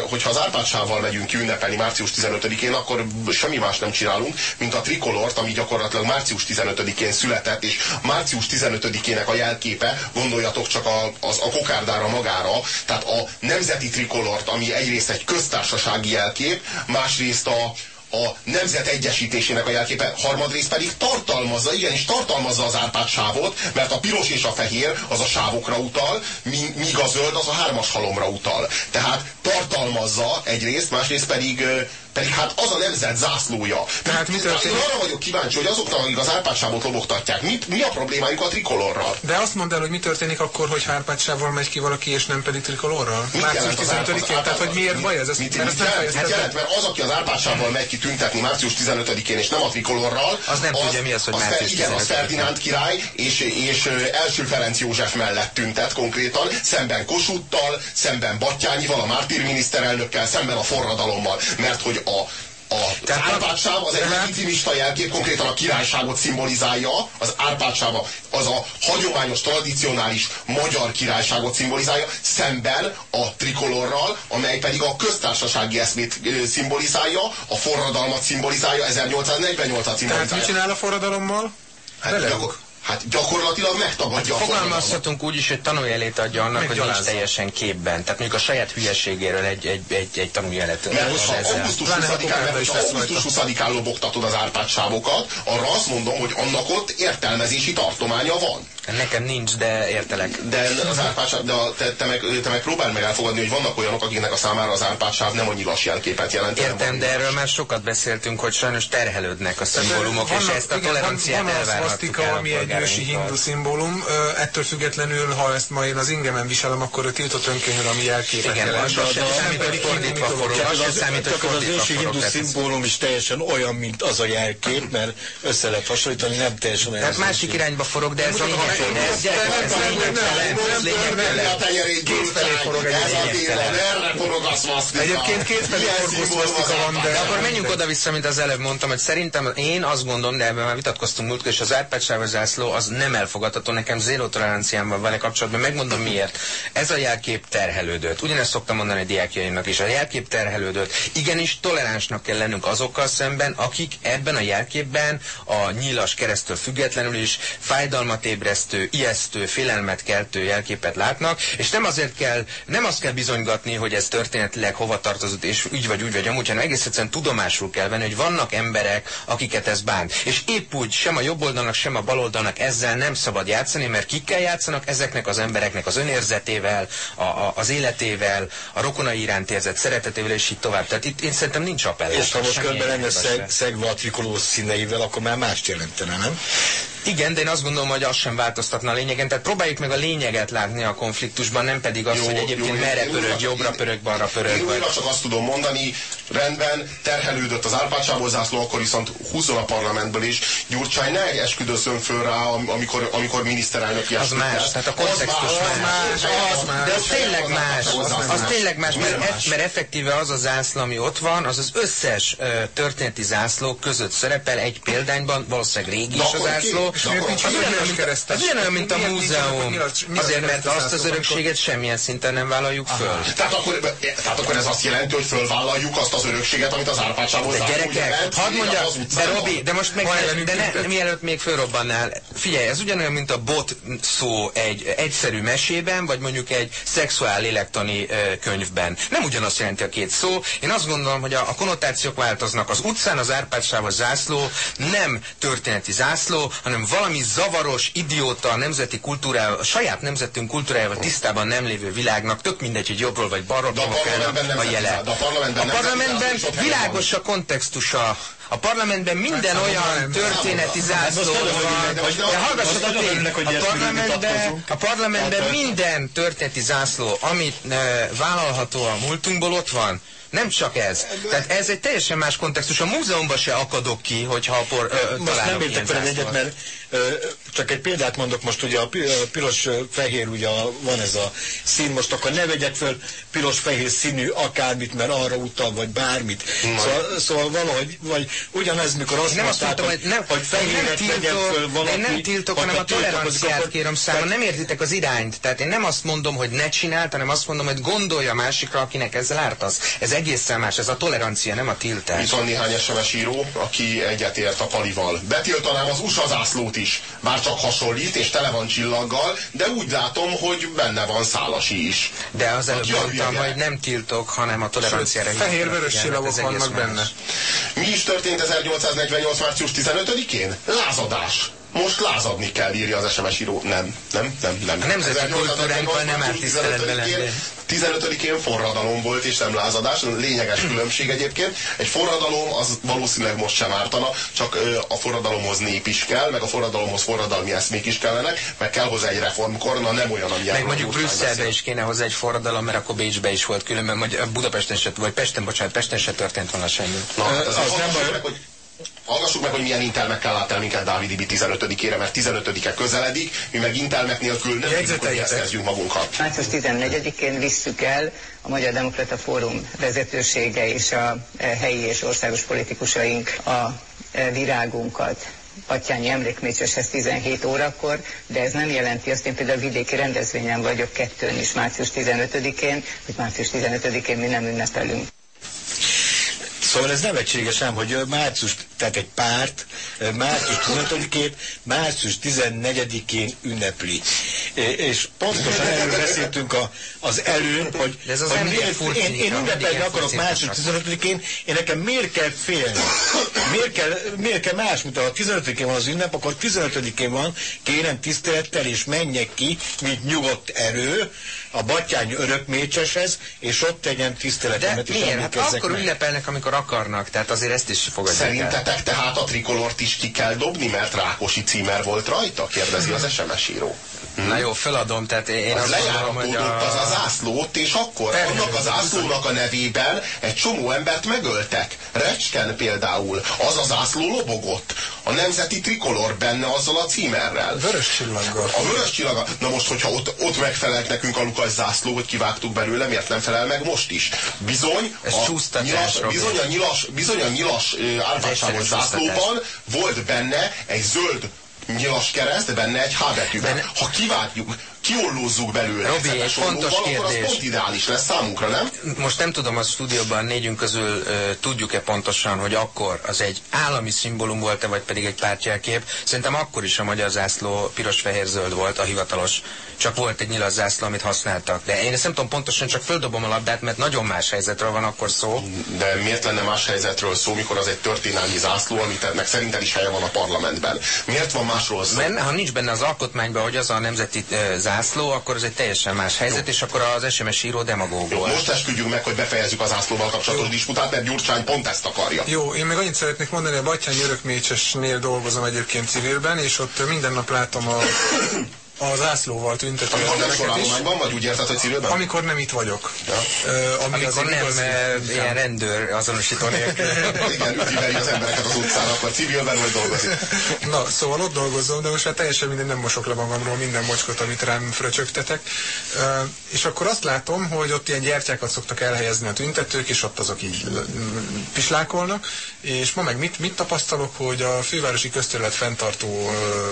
hogyha az Árpádsával megyünk ki ünnepelni március 15-én, akkor semmi más nem csinálunk, mint a trikolort, ami gyakorlatilag március 15-én született, és március 15-ének a jelképe, gondoljatok csak a, az, a kokárdára magára, tehát a nemzeti trikolort, ami egyrészt egy köztársasági jelkép, másrészt a, a nemzet egyesítésének a jelképe, harmadrészt pedig tartalmazza, igenis tartalmazza az Árpád sávot, mert a piros és a fehér az a sávokra utal, míg a zöld az a hármas halomra utal. Tehát tartalmazza egyrészt, másrészt pedig pedig hát az a nemzet zászlója. Tehát mi történik? Én arra vagyok kíváncsi, hogy azoknak, akik az Árpád sávot lobogtatják, mit, mi a problémájuk a trikolorral? De azt mondd el, hogy mi történik akkor, hogy Hárpádsával megy ki valaki, és nem pedig trikolorral? Március jelent az Árpád- 15-én, tehát hogy miért baj ez? Ezt, mit, mert mit, ezt jelent, mit fejezted jelent, mert az, aki az Árpádsával megy ki tüntetni március 15-én, és nem a trikolorral, Az nem tudja, mi az, hogy az március Igen, az 15-én. Ferdinánd király, és, és első Ferenc József mellett tüntet konkrétan, szemben Kossuthtal, szemben Battyányival, a mártír miniszterelnökkel, szemben a forradalommal, mert hogy a a, az Tehát- Árpádsáv az egy legitimista jelkép, konkrétan a királyságot szimbolizálja, az Árpádsáv az a hagyományos, tradicionális magyar királyságot szimbolizálja, szemben a trikolorral, amely pedig a köztársasági eszmét szimbolizálja, a forradalmat szimbolizálja, 1848-at Tehát mit szimbolizálja. csinál a forradalommal? Hát, Beleugrik. Hát gyakorlatilag megtagadja a forradalmat. Fogalmazhatunk úgy is, hogy tanújelét adja annak, hogy nincs teljesen képben. Tehát mondjuk a saját hülyeségéről egy, egy, egy, egy tanújelet. Mert hogyha augusztus Pláne, ha 20-án, mert Kokárda is hogyha lesz augusztus 20-án lobogtatod az árpádsávokat, arra azt mondom, hogy annak ott értelmezési tartománya van. Nekem nincs, de értelek. De az árpádsáv, de a- te, te, meg, te meg próbáld meg elfogadni, hogy vannak olyanok, akiknek a számára az árpádsáv nem a nyilas jelképet jelent. Értem, de erről más. már sokat beszéltünk, hogy sajnos terhelődnek a szimbólumok, és ezt a igen, toleranciát van elvárhatjuk el a ami egy ősi hindu szimbólum. Ettől függetlenül, ha ezt ma én az ingemen viselem, akkor a tiltott önkönyvről, ami jelképet Igen, jelent. Nem számít, hogy fordítva forog. Az ősi hindu szimbólum is teljesen olyan, mint az a jelkép, mert össze lehet hasonlítani, nem teljesen olyan. Tehát másik irányba forog, de ez Mutatom, lényegtelen. hogy- Ez gyerekek, ez Nem, nem, lényegtelen. nem, Ez nem, lényegtelen. Verni a tenyerét, Kézfelé forog Gyurcsány, ez a lényegtelen. télen, erre forog a szvasztika. Egyébként kétfelé Ilyen forgó szimbólum az szvasztika van, de- Árpád. De akkor menjünk oda-vissza, mint az előbb mondtam, hogy szerintem én azt gondolom, de ebben már vitatkoztunk múltkor, és az Árpád zászló az nem elfogadható. Nekem zéró toleranciám van vele kapcsolatban, megmondom miért. Ez a jelkép terhelődött. Ugyanezt szoktam mondani a diákjaimnak is. A jelkép terhelődött. Igenis toleránsnak kell lennünk azokkal szemben, akik ebben a jelképben a nyilas keresztől függetlenül is fájdalmat ébresztő, ijesztő, félelmet keltő jelképet látnak, és nem azért kell, nem azt kell bizonygatni, hogy ez történetileg hova tartozott, és úgy vagy úgy vagy amúgy, hanem egész egyszerűen tudomásul kell venni, hogy vannak emberek, akiket ez bánt. És épp úgy sem a jobb oldalnak, sem a bal oldalnak ezzel nem szabad játszani, mert kikkel játszanak ezeknek az embereknek az önérzetével, a, a, az életével, a rokonai iránt érzett szeretetével, és így tovább. Tehát itt én szerintem nincs appell. És ha most Semmilyen körbe lenne szeg, szegve a trikoló színeivel, akkor már mást jelentene, nem? Igen, de én azt gondolom, hogy az sem változtatna a lényegen. Tehát próbáljuk meg a lényeget látni a konfliktusban, nem pedig azt, Jó, hogy jó, egyébként én- merre én pörög, újra- jobbra én- pörög, balra pörög. Én újra csak azt tudom mondani, rendben, terhelődött az Árpád zászló, akkor viszont húzzon a parlamentből is. Gyurcsány ne esküdözzön föl rá, am- amikor, amikor miniszterelnöki Az más, tehát a kontextus Az más. más, az más. De az tényleg más, az tényleg más, mert, mert effektíve az a zászló, ami ott van, az az összes történeti zászló között szerepel egy példányban, valószínűleg régi is a akkor ki- zászló. az az üres mint, keresztes? Ugyanolyan, mint a múzeum. Azért, mert azt az örökséget semmilyen szinten nem vállaljuk föl. Tehát akkor, tehát akkor ez azt jelenti, hogy fölvállaljuk azt az örökséget, amit az Árpád sávon De gyerekek, hadd mondja, de. Robi, de most meg, de, ne, mielőtt még fölrobbannál, figyelj, ez ugyanolyan, mint a bot szó egy egyszerű mesében, vagy mondjuk egy szexuál lélektani könyvben. Nem ugyanazt jelenti a két szó. Én azt gondolom, hogy a, a konnotációk változnak. Az utcán az Árpád-sávos zászló nem történeti zászló, hanem valami zavaros, idióta, nemzeti kultúrával, a saját nemzetünk kultúrájával tisztában nem lévő világnak, tök mindegy, hogy jobbról vagy balról De a parlamentben a jele. de a parlamentben a parlamentben világos a kontextusa. A parlamentben minden Hát, olyan nem, történeti zászló van. De a a parlamentben, a parlamentben Hát, minden történeti zászló, amit e, vállalható a múltunkból ott van. Nem csak ez. Tehát ez egy teljesen más kontextus. A múzeumban se akadok ki, hogyha a por, ö, Most nem értek veled egyet, mert csak egy példát mondok most, ugye a piros-fehér, ugye van ez a szín, most akkor ne vegyek föl piros-fehér színű akármit, mert arra utal, vagy bármit. Szóval, szóval valahogy, vagy ugyanez, mikor azt nem azt mondták, mondtam, hogy nem, hogy én nem fehéret tiltok, föl valaki, én nem tiltok, hanem a toleranciát akkor- kérem számon. Nem értitek az irányt. Tehát én nem azt mondom, hogy ne csinált, hanem azt mondom, hogy gondolja másikra, akinek ezzel ártasz. Ez egészen más, ez a tolerancia, nem a tiltás. Itt van néhány SMS író, aki egyetért a palival. Betiltanám az USA zászlót is, bár csak hasonlít és tele van csillaggal, de úgy látom, hogy benne van szálasi is. De az előbb mondtam, hogy nem tiltok, hanem a toleranciára Fehér hívnak vörös figyelmet, csillagok vannak más. benne. Mi is történt 1848. március 15-én? Lázadás. Most lázadni kell, írja az SMS író. Nem, nem, nem, nem. A nemzeti 1848. kultúránkkal nem áll 15-én lenni. 15-én forradalom volt és nem lázadás, lényeges különbség egyébként. Egy forradalom az valószínűleg most sem ártana, csak a forradalomhoz nép is kell, meg a forradalomhoz forradalmi eszmék is kellenek, meg kell hozzá egy reformkor, na nem olyan, amilyen Meg mondjuk Brüsszelbe beszél. is kéne hozzá egy forradalom, mert akkor Bécsbe is volt különben, vagy Budapesten se, vagy Pesten, bocsánat, Pesten se történt volna semmi. Na, hát az, az az nem baj. hogy Hallgassuk meg, hogy milyen intelmekkel lát el minket Dávid Ibi 15-ére, mert 15-e közeledik, mi meg intelmek nélkül nem tudjuk, hogy Jegyzeteljétek. kezdjünk magunkat. Március 14-én visszük el a Magyar Demokrata Fórum vezetősége és a e, helyi és országos politikusaink a e, virágunkat. Batyányi emlékmécseshez 17 órakor, de ez nem jelenti azt, én például vidéki rendezvényen vagyok kettőn is március 15-én, hogy március 15-én mi nem ünnepelünk. Szóval ez nevetséges ám, hogy március, tehát egy párt március 15-ét, március 14-én ünnepli. És pontosan erről beszéltünk a, az előn, hogy, De ez az hogy miért, furcsi, én, én ünnepelni akarok március 15-én, én nekem miért kell félni? Miért kell, miért kell más, mint ha 15-én van az ünnep, akkor 15-én van, kérem tisztelettel, és menjek ki, mint nyugodt erő, a Batyány örökmécseshez, és ott tegyen De tiszteletemet, és miért? Hát akkor meg. ünnepelnek, amikor akarnak, tehát azért ezt is fogadják el. Szerintetek tehát a trikolort is ki kell dobni, mert Rákosi címer volt rajta? Kérdezi az SMS író. Na jó, feladom, tehát én Az azt gondolom, hogy a... az a zászlót, és akkor annak a zászlónak a nevében egy csomó embert megöltek. Recsken például, az a zászló lobogott. A nemzeti trikolor benne azzal a címerrel. Vörös csillaggal. A vörös csillaga, na most, hogyha ott, ott megfelelt nekünk a Lukas zászló, hogy kivágtuk belőle, miért nem felel meg most is? Bizony, Ez a nyilas, bizony a nyilas, bizony a nyilas egyszerű zászlóban volt benne egy zöld nyilas kereszt, benne egy H betűben. Benne- Ha kivágjuk, kiollózzuk belőle Robi, egy fontos akkor az kérdés. pont ideális lesz számunkra, nem? Most nem tudom, a stúdióban négyünk közül tudjuk-e pontosan, hogy akkor az egy állami szimbólum volt-e, vagy pedig egy pártjelkép. Szerintem akkor is a magyar zászló piros-fehér-zöld volt, a hivatalos. Csak volt egy nyilas zászló, amit használtak. De én ezt nem tudom pontosan, csak földobom a labdát, mert nagyon más helyzetről van akkor szó. De miért lenne más helyzetről szó, mikor az egy történelmi zászló, amit ennek szerinted is helye van a parlamentben? Miért van másról szó? Mert ha nincs benne az alkotmányban, hogy az a nemzeti zászló, akkor ez egy teljesen más helyzet, és akkor az SMS író demagóg Jó, volt. most esküdjünk meg, hogy befejezzük az zászlóval kapcsolatos disputát, mert Gyurcsány pont ezt akarja. Jó, én még annyit szeretnék mondani, hogy a Batyányi Örökmécsesnél dolgozom egyébként civilben, és ott minden nap látom a a zászlóval tüntető Amikor nem sorállományban vagy, úgy érted, hogy civilben? Amikor nem itt vagyok. Ja. Ö, ami Amikor nem igaz, ilyen rendőr azonosító nélkül. Igen, ütiveri az embereket az utcán, akkor civilben vagy dolgozik. Na, szóval ott dolgozom, de most már teljesen minden nem mosok le magamról minden mocskot, amit rám fröcsögtetek. Ö, és akkor azt látom, hogy ott ilyen gyertyákat szoktak elhelyezni a tüntetők, és ott azok így pislákolnak. És ma meg mit, mit tapasztalok, hogy a fővárosi közterület fenntartó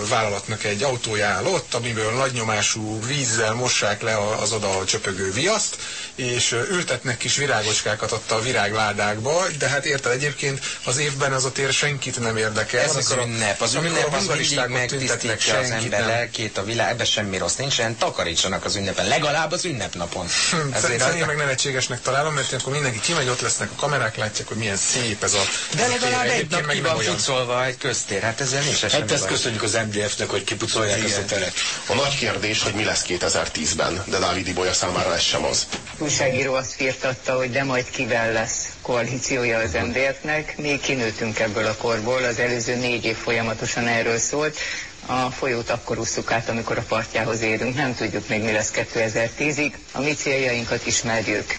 vállalatnak egy autója áll ott, amiből nagy nyomású vízzel mossák le az oda csöpögő viaszt, és ültetnek kis virágocskákat ott a virágládákba, de hát érted egyébként az évben az a tér senkit nem érdekel. Ez az ünnep. Az amikor ünnep a az mindig megtisztítja az ember nem. lelkét, a világ, ebben semmi rossz nincsen, takarítsanak az ünnepen, legalább az ünnepnapon. Ezért Ezért én meg nevetségesnek találom, mert akkor mindenki kimegy, ott lesznek a kamerák, látják, hogy milyen szép ez a de legalább egy nap meg ki van pucolva egy köztér, hát ezzel nincs semmi Hát ezt köszönjük az MDF-nek, hogy kipucolják ezt a teret. A nagy kérdés, hogy mi lesz 2010-ben, de Dávid Ibolya számára ez sem az. újságíró azt firtatta, hogy de majd kivel lesz koalíciója az MDF-nek. Mi kinőttünk ebből a korból, az előző négy év folyamatosan erről szólt. A folyót akkor ússzuk át, amikor a partjához érünk. Nem tudjuk még mi lesz 2010-ig. A mi céljainkat ismerjük.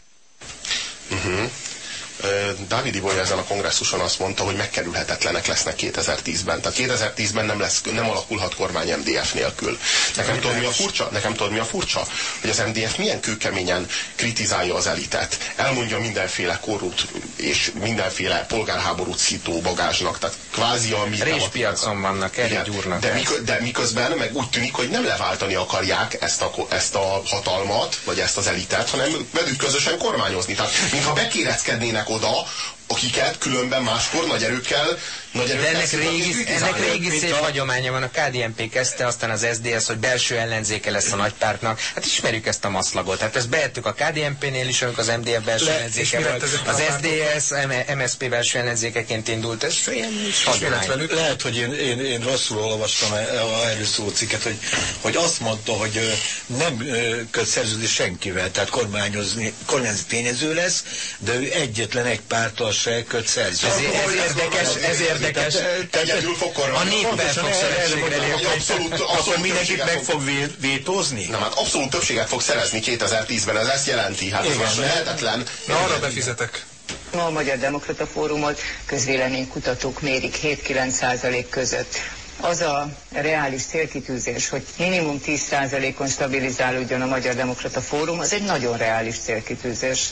Uh-huh. Ö, Dávid Ibolya ezen a kongresszuson azt mondta, hogy megkerülhetetlenek lesznek 2010-ben. Tehát 2010-ben nem, lesz, nem alakulhat kormány MDF nélkül. Nekem tudod, mi a furcsa? Nekem tudod, mi a furcsa? Hogy az MDF milyen kőkeményen kritizálja az elitet. Elmondja mindenféle korrupt és mindenféle polgárháborút szító bagázsnak. Tehát kvázi a mi Réspiacon vannak, erre Igen, gyúrnak. de, mikö, de miközben meg úgy tűnik, hogy nem leváltani akarják ezt a, ezt a hatalmat, vagy ezt az elitet, hanem velük közösen kormányozni. Tehát, mintha bekéreckednének oda, akiket különben máskor nagy erőkkel, nagy De erőkkel ennek szoktak régi, ennek régi szép a- hagyománya van. A KDNP kezdte, aztán az SDS, hogy belső ellenzéke lesz a nagypártnak. Hát ismerjük ezt a maszlagot. Hát ezt beettük a KDNP-nél is, amikor az MDF belső Le- ellenzéke volt. Az? SDS, M- MSZP belső ellenzékeként indult. Ez ilyen velük? Lehet, hogy én, én, én rosszul olvastam e- a erről szóló cikket, hogy, hogy azt mondta, hogy nem köt szerződés senkivel, tehát kormányozni, kormányzati tényező lesz, de ő egyetlen egy párttal se köt szerződést. Ez, ez érdekes, ez érdekes. Egyedül fog A kormányozni. néppel fog Pontosan erre szövetségre mondom, Hogy lépni. abszolút, Akkor mindenkit meg fog vé- vétózni? Nem, hát abszolút többséget fog szerezni 2010-ben, ez ezt jelenti. Hát ez most lehetetlen. Na, arra befizetek. Ma a Magyar Demokrata Fórumot közvéleménykutatók mérik 7-9 százalék között. Az a reális célkitűzés, hogy minimum 10 százalékon stabilizálódjon a Magyar Demokrata Fórum, az egy nagyon reális célkitűzés.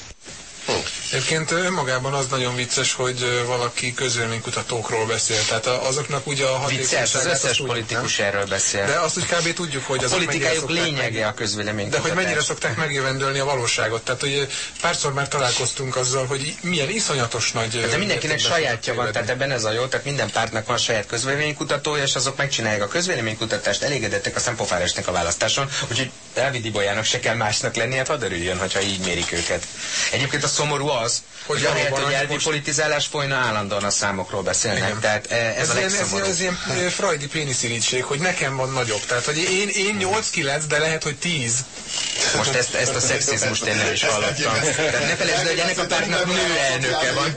Egyébként önmagában az nagyon vicces, hogy valaki közvéleménykutatókról beszél. Tehát a- azoknak ugye a Vicces, az összes tudjuk, politikus nem? erről beszél. De azt úgy kb. tudjuk, hogy a azok politikájuk lényege meg- a közvélemény. De hogy mennyire szokták megjövendölni a valóságot. Tehát, hogy párszor már találkoztunk azzal, hogy milyen iszonyatos nagy... Hát De mindenkinek sajátja van, tehát ebben ez a jó, tehát minden pártnak van saját közvéleménykutatója, és azok megcsinálják a közvéleménykutatást, elégedettek, aztán pofára esnek a választáson, úgyhogy Dávid Ibolyának se kell másnak lenni, hát hadd örüljön, hogyha így mérik őket. Egyébként a szomorú az, Hogy hogy valóban hogy elvi most- politizálás folyna, állandóan a számokról beszélnek. Igen. Tehát e, ez, Ez, a ilyen, ez, ez ilyen ö, freudi péniszirítség, hogy nekem van nagyobb. Tehát, hogy én, én 8-9, de lehet, hogy 10. Most ezt, ezt a szexizmust én nem is hallottam. Tehát ne felejtsd, el, hogy ennek a pártnak nő elnöke van.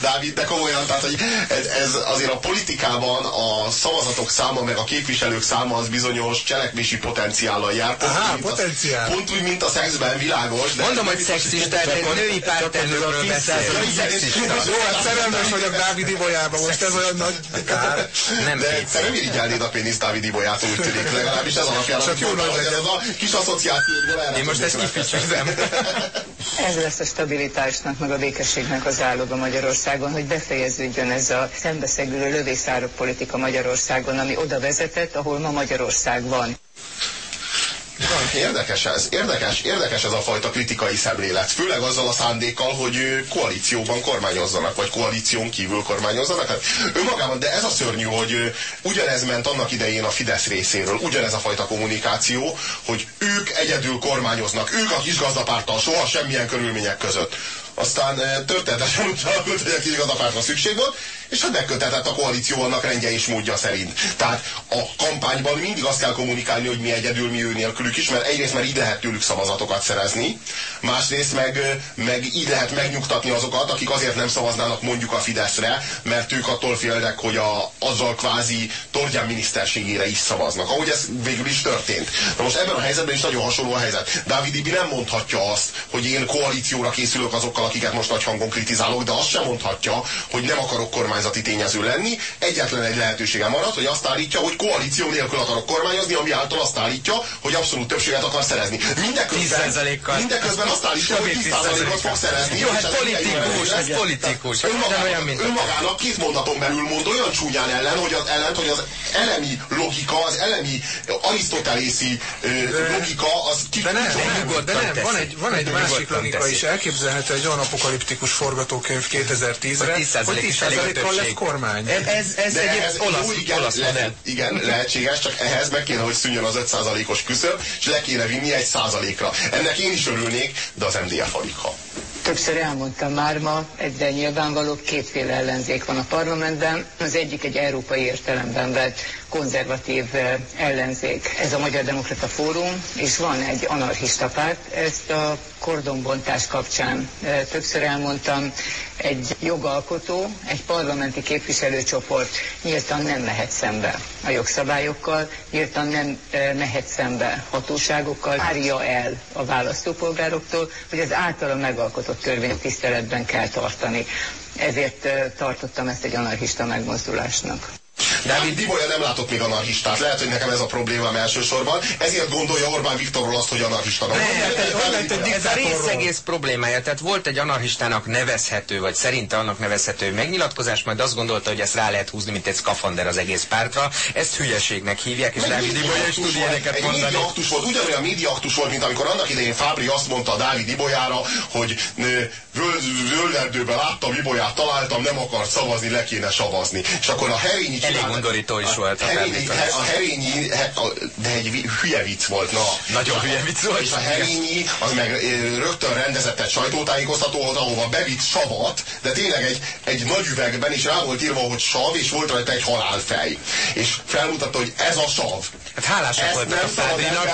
Dávid, de komolyan, tehát hogy ez, ez azért a politikában a szavazatok száma, meg a képviselők száma az bizonyos cselekvési potenciállal jár. Aha, potenciál. Pont úgy, mint a szexben világos. De Mondom, hogy szexista, egy női pártelnökről beszél. Szexista. Jó, hát szerelmes vagyok Dávid Ibolyába, most ez olyan nagy kár. Nem de kétszer. te nem irigyelnéd a pénisz Dávid Ibolyát, úgy tűnik, legalábbis ez alapján. Csak jó nagy legyen. Ez a kis asszociációból erre Én most ezt tudnék kificsőzem. Ez lesz a stabilitásnak, meg a békességnek az áloga Magyarországon, hogy befejeződjön ez a szembeszegülő lövészárok politika Magyarországon, ami oda vezetett, ahol ma Magyarország van. Érdekes ez, érdekes, érdekes ez a fajta kritikai szemlélet, főleg azzal a szándékkal, hogy koalícióban kormányozzanak, vagy koalíción kívül kormányozzanak. Hát önmagában, de ez a szörnyű, hogy ugyanez ment annak idején a Fidesz részéről, ugyanez a fajta kommunikáció, hogy ők egyedül kormányoznak, ők a kis gazdapárttal, soha semmilyen körülmények között. Aztán történetesen úgy alakult, hogy a igazapártra szükség volt, és hát megkötetett a koalíció annak rendje és módja szerint. Tehát a kampányban mindig azt kell kommunikálni, hogy mi egyedül, mi ő nélkülük is, mert egyrészt mert így lehet tőlük szavazatokat szerezni, másrészt meg, meg így lehet megnyugtatni azokat, akik azért nem szavaznának mondjuk a Fideszre, mert ők attól félnek, hogy a, azzal kvázi Tordján miniszterségére is szavaznak, ahogy ez végül is történt. Na most ebben a helyzetben is nagyon hasonló a helyzet. Dávid Ibi nem mondhatja azt, hogy én koalícióra készülök azokkal, akiket most nagy hangon kritizálok, de azt sem mondhatja, hogy nem akarok kormányzati tényező lenni. Egyetlen egy lehetősége marad, hogy azt állítja, hogy koalíció nélkül akarok kormányozni, ami által azt állítja, hogy abszolút többséget akar szerezni. Mindeközben, mindeközben azt állítja, hogy 10%-ot fog szerezni. Jó, hát politikus, ez politikus. Önmagának, önmagának két mondaton belül mond olyan csúnyán ellen, hogy az ellent, hogy az elemi logika, az elemi arisztotelészi logika, az ki De nem, de nem, van egy, van egy másik logika is. Elképzelhető egy olyan apokaliptikus forgatókönyv 2010-re, hogy 10%-kal lesz kormány. Ez, ez egy olasz, igen, olasz le, igen, lehetséges, csak ehhez meg kéne, hogy szűnjön az 5%-os küszöb, és le kéne vinni egy százalékra. Ennek én is örülnék, de az MDF alig ha. Többször elmondtam már ma, egyre nyilvánvaló, kétféle ellenzék van a parlamentben. Az egyik egy európai értelemben vett konzervatív ellenzék. Ez a Magyar Demokrata Fórum, és van egy anarchista párt. Ezt a kordonbontás kapcsán többször elmondtam, egy jogalkotó, egy parlamenti képviselőcsoport nyíltan nem mehet szembe a jogszabályokkal, nyíltan nem mehet szembe hatóságokkal, várja el a választópolgároktól, hogy az általa megalkotott törvényt tiszteletben kell tartani. Ezért tartottam ezt egy anarchista megmozdulásnak. Dávid Dibolya nem látott még anarchistát. Lehet, hogy nekem ez a problémám elsősorban. Ezért gondolja Orbán Viktorról azt, hogy anarchista. Nem, ez a rész egész problémája. Tehát volt egy anarchistának nevezhető, vagy szerinte annak nevezhető megnyilatkozás, majd azt gondolta, hogy ezt rá lehet húzni, mint egy skafander az egész pártra. Ezt hülyeségnek hívják, és Dávid Ibolya is tud ilyeneket mondani. Aktus volt, ugyanolyan média aktus volt, mint amikor annak idején Fábri azt mondta a Dávid Ibolyára, hogy zölderdőben láttam Ibolyát, találtam, nem akart szavazni, le kéne savazni. És akkor a Herényi Elég undorító is volt. A Herényi, a Herényi, de egy hülye vicc volt, na. Nagyon hülye vicc volt. És a Herényi, az meg rögtön rendezett egy sajtótájékoztatót, ahova bevitt savat, de tényleg egy, egy nagy üvegben, és rá volt írva, hogy sav, és volt rajta egy halálfej. És felmutatta, hogy ez a sav. Hát hálásak voltak a Fábrinak,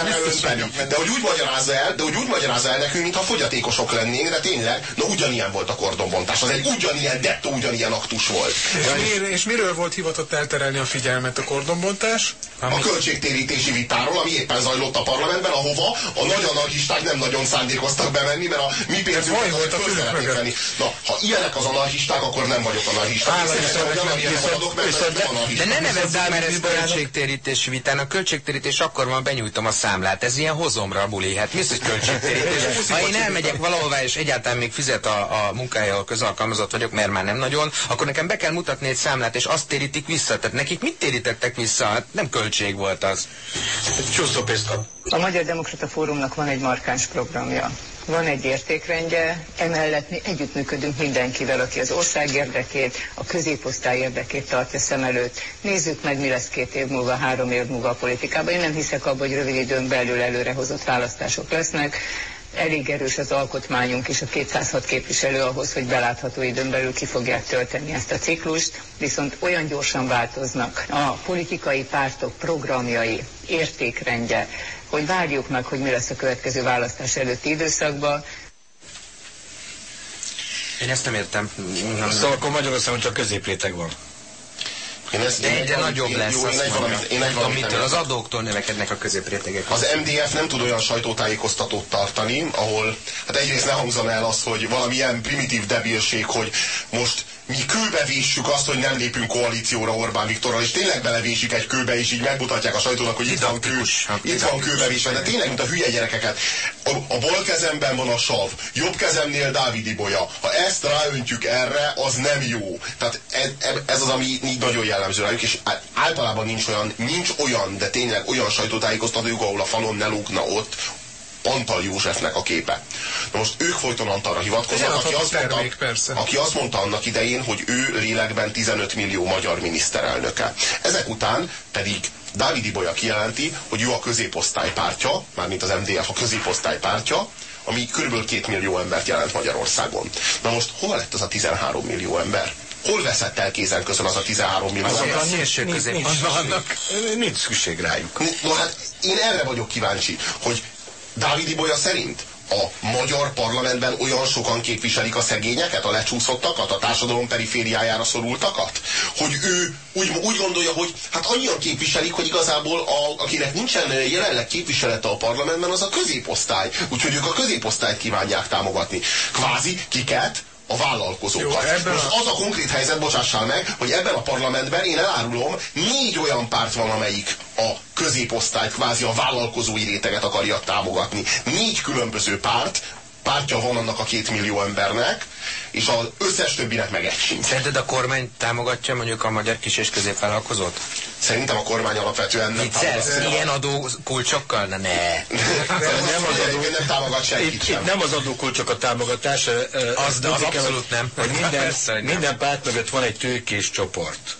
De hogy úgy magyarázza el, de hogy úgy magyarázza el nekünk, mintha fogyatékosok lennénk, de tényleg, na ugyanilyen volt a kordonbontás. Az egy ugyanilyen dettó, ugyanilyen aktus volt. És, mir, és miről volt hivatott elterelni a figyelmet a kordonbontás? Ami... A költségtérítési vitáról, ami éppen zajlott a parlamentben, ahova a nagy anarchisták nem nagyon szándékoztak bemenni, mert a mi pénzünket volt a venni. Na, ha ilyenek az anarchisták, akkor nem vagyok anarchista. De ne nevezzál mert ez költségtérítési vitán. A költségtérítés akkor van, benyújtom a számlát. Ez ilyen hozomra buli. Hát mi az, hogy költségtérítés? Ha én elmegyek valahová, és egyáltalán még fizet a, a munkája, a közalkalmazott vagyok, mert már nem nagyon, akkor nekem be kell mutatni egy számlát, és azt térítik vissza. Tehát nekik mit térítettek vissza? Hát nem költség volt az. A Magyar Demokrata Fórumnak van egy markáns programja. Van egy értékrendje, emellett mi együttműködünk mindenkivel, aki az ország érdekét, a középosztály érdekét tartja szem előtt. Nézzük meg, mi lesz két év múlva, három év múlva a politikában. Én nem hiszek abban, hogy rövid időn belül előrehozott választások lesznek elég erős az alkotmányunk és a 206 képviselő ahhoz, hogy belátható időn belül ki fogják tölteni ezt a ciklust, viszont olyan gyorsan változnak a politikai pártok programjai, értékrendje, hogy várjuk meg, hogy mi lesz a következő választás előtti időszakban, én ezt nem értem. Szóval akkor Magyarországon csak középréteg van. Én ezt, de egyre nagyobb lesz, jó, én egy valamit, én egy valamit amitől az adóktól növekednek a középrétegek. Az MDF nem tud olyan sajtótájékoztatót tartani, ahol hát egyrészt ne hangzana el az, hogy valamilyen primitív debilség, hogy most mi kőbe véssük azt, hogy nem lépünk koalícióra Orbán Viktorral, és tényleg belevésik egy kőbe, és így megmutatják a sajtónak, hogy itt van kő, itt van kőbevésve, de tényleg, mint a hülye gyerekeket. A, a bal kezemben van a sav, jobb kezemnél Dávid Ibolya. Ha ezt ráöntjük erre, az nem jó. Tehát ez, ez az, ami így nagyon jellemző rájuk, és általában nincs olyan, nincs olyan, de tényleg olyan sajtótájékoztatójuk, ahol a falon ne lógna ott Antal Józsefnek a képe. Na most ők folyton Antalra hivatkoznak, aki azt, termék, mondta, aki azt mondta annak idején, hogy ő lélekben 15 millió magyar miniszterelnöke. Ezek után pedig Dávid Ibolya kijelenti, hogy ő a középosztály pártja, mármint az MDF a középosztály pártja, ami kb. 2 millió embert jelent Magyarországon. Na most hol lett az a 13 millió ember? Hol veszett el kézen közön az a 13 millió Azok ember? a szélső középpontban vannak. Nincs szükség rájuk. No hát én erre vagyok kíváncsi, hogy Dávid Ibolya szerint a magyar parlamentben olyan sokan képviselik a szegényeket, a lecsúszottakat, a társadalom perifériájára szorultakat, hogy ő úgy, úgy gondolja, hogy hát annyian képviselik, hogy igazából a, akinek nincsen jelenleg képviselete a parlamentben, az a középosztály. Úgyhogy ők a középosztályt kívánják támogatni. Kvázi kiket? a vállalkozókat. Jó, ebben Most a- az a konkrét helyzet, bocsássál meg, hogy ebben a parlamentben én elárulom, négy olyan párt van, amelyik a középosztályt, kvázi a vállalkozói réteget akarja támogatni. Négy különböző párt, pártja van annak a két millió embernek, és az összes többinek meg egy sincs. Szerinted a kormány támogatja mondjuk a magyar kis és középvállalkozót? Szerintem a kormány alapvetően nem Viccelsz? Ilyen adó kulcsokkal? Na ne. nem, az adó, nem támogat senkit Itt, sem. itt nem az adókulcsok a támogatás. Az- de az abszolút nem. Hogy minden, Persze, hogy nem. minden párt mögött van egy tőkés csoport.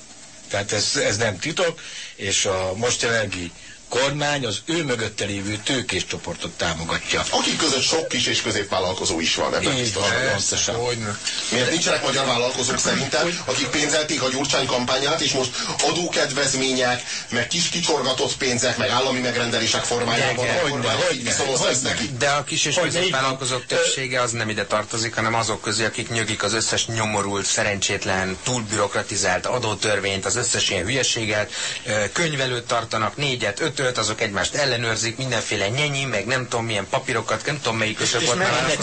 Tehát ez, ez nem titok, és a most jelenlegi kormány az ő mögötte lévő tőkés csoportot támogatja. Akik között sok kis és középvállalkozó is van, ebben Így biztos van, vagyok. összesen. Hogyne. Miért nincsenek magyar vállalkozók szerintem, akik pénzelték a Gyurcsány kampányát, és most adókedvezmények, meg kis kicsorgatott pénzek, meg állami megrendelések formájában a hogyne, kormány ezt hogyne. neki. De a kis és Hogy középvállalkozók többsége az nem ide tartozik, hanem azok közé, akik nyögik az összes nyomorult, szerencsétlen, túlbürokratizált adótörvényt, az összes ilyen hülyeséget, könyvelőt tartanak, négyet, ötöt, azok egymást ellenőrzik, mindenféle nyenyi, meg nem tudom milyen papírokat, nem tudom melyik ötök volt már.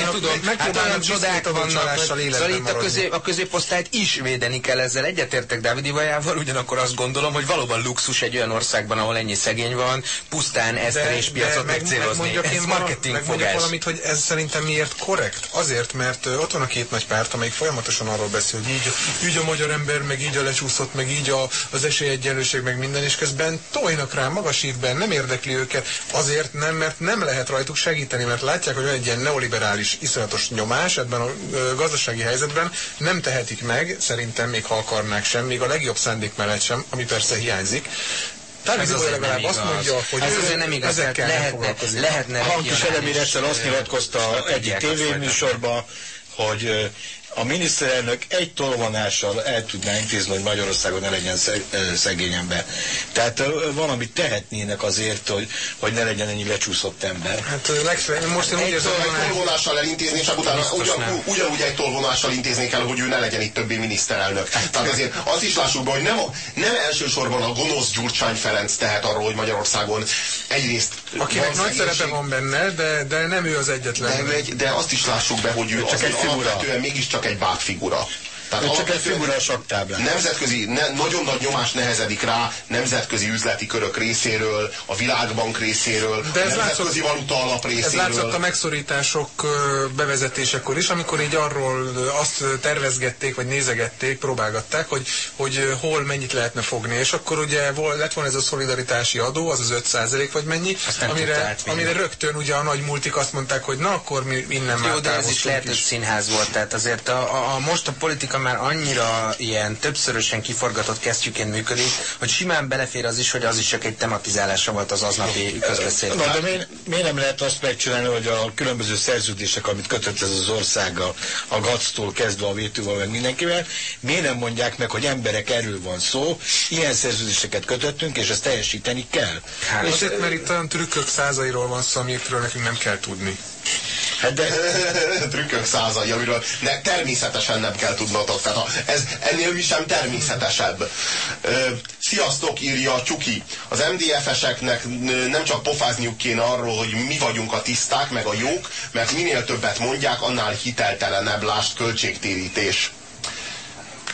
Én tudom, hát olyan csodák vannak, szóval itt a, közé, a középosztályt is védeni kell ezzel. Egyetértek Dávid Ivajával, ugyanakkor azt gondolom, hogy valóban luxus egy olyan országban, ahol ennyi szegény van, pusztán a piacot meg- megcélozni. Ez marketing fogás. valamit, hogy ez szerintem miért korrekt? Azért, mert ott van a két nagy párt, amelyik folyamatosan arról beszél, hogy így, így a magyar ember, meg így a lecsúszott, meg így a, az esélyegyenlőség, meg minden, és közben tojnak rá magas ívben, nem érdekli őket. Azért nem, mert nem lehet rajtuk segíteni, mert látják, hogy van egy ilyen neoliberális, iszonyatos nyomás ebben a gazdasági helyzetben, nem tehetik meg, szerintem még ha akarnák sem, még a legjobb szándék mellett sem, ami persze hiányzik. Azért nem legalább azt mondja, hogy Ez azért nem igaz, ezekkel nem lehetne, foglalkozik. lehetne Hankis regionális, Elemér egyszer azt nyilatkozta egyik tévéműsorban, hogy a miniszterelnök egy tolvonással el tudná intézni, hogy Magyarországon ne legyen szegény ember. Tehát valamit tehetnének azért, hogy, hogy ne legyen ennyi lecsúszott ember. Hát legfeljebb, most én úgy Egy érzem, egy tolvonással elintézni, és utána ugyan, ugyanúgy egy tolvonással intézni kell, hogy ő ne legyen itt többé miniszterelnök. Tehát azért azt is lássuk be, hogy nem, a, nem elsősorban a gonosz Gyurcsány Ferenc tehet arról, hogy Magyarországon egyrészt akinek nagy szerepe szegénység, van benne, de, de nem ő az egyetlen. de, de azt is lássuk be, hogy ő Csak egy figura. alapvetően mégiscsak egy bábfigura. Tehát csak egy alapvetően figura a saktáblán. Nemzetközi, ne, nagyon nagy nyomás nehezedik rá nemzetközi üzleti körök részéről, a Világbank részéről, De a ez Nemzetközi látszott- Valuta Alap Ez részéről. látszott a megszorítások bevezetésekor is, amikor így arról azt tervezgették, vagy nézegették, próbálgatták, hogy, hogy hol mennyit lehetne fogni. És akkor ugye lett volna ez a szolidaritási adó, az az 5 vagy mennyi, amire, amire rögtön ugye a nagy multik azt mondták, hogy na akkor mi innen már Jó, de ez is lehet, hogy színház volt, tehát azért a, a, a, most a politika már annyira ilyen többszörösen kiforgatott kesztyűként működik, hogy simán belefér az is, hogy az is csak egy tematizálása volt az aznapi közbeszéd. Na, de miért, miért nem lehet azt megcsinálni, hogy a különböző szerződések, amit kötött ez az ország a, a GATS-tól kezdve a vétővel, meg mindenkivel, miért nem mondják meg, hogy emberek erről van szó, ilyen szerződéseket kötöttünk, és ezt teljesíteni kell. Hát, és, azért, mert itt olyan trükkök százairól van szó, amikről nekünk nem kell tudni. Hát de, trükkök százai, amiről ne, természetesen nem kell tudnotok. Tehát a, ez ennél mi sem természetesebb. Sziasztok, írja Csuki. Az MDF-eseknek nem csak pofázniuk kéne arról, hogy mi vagyunk a tiszták, meg a jók, mert minél többet mondják, annál hiteltelenebb lást költségtérítés.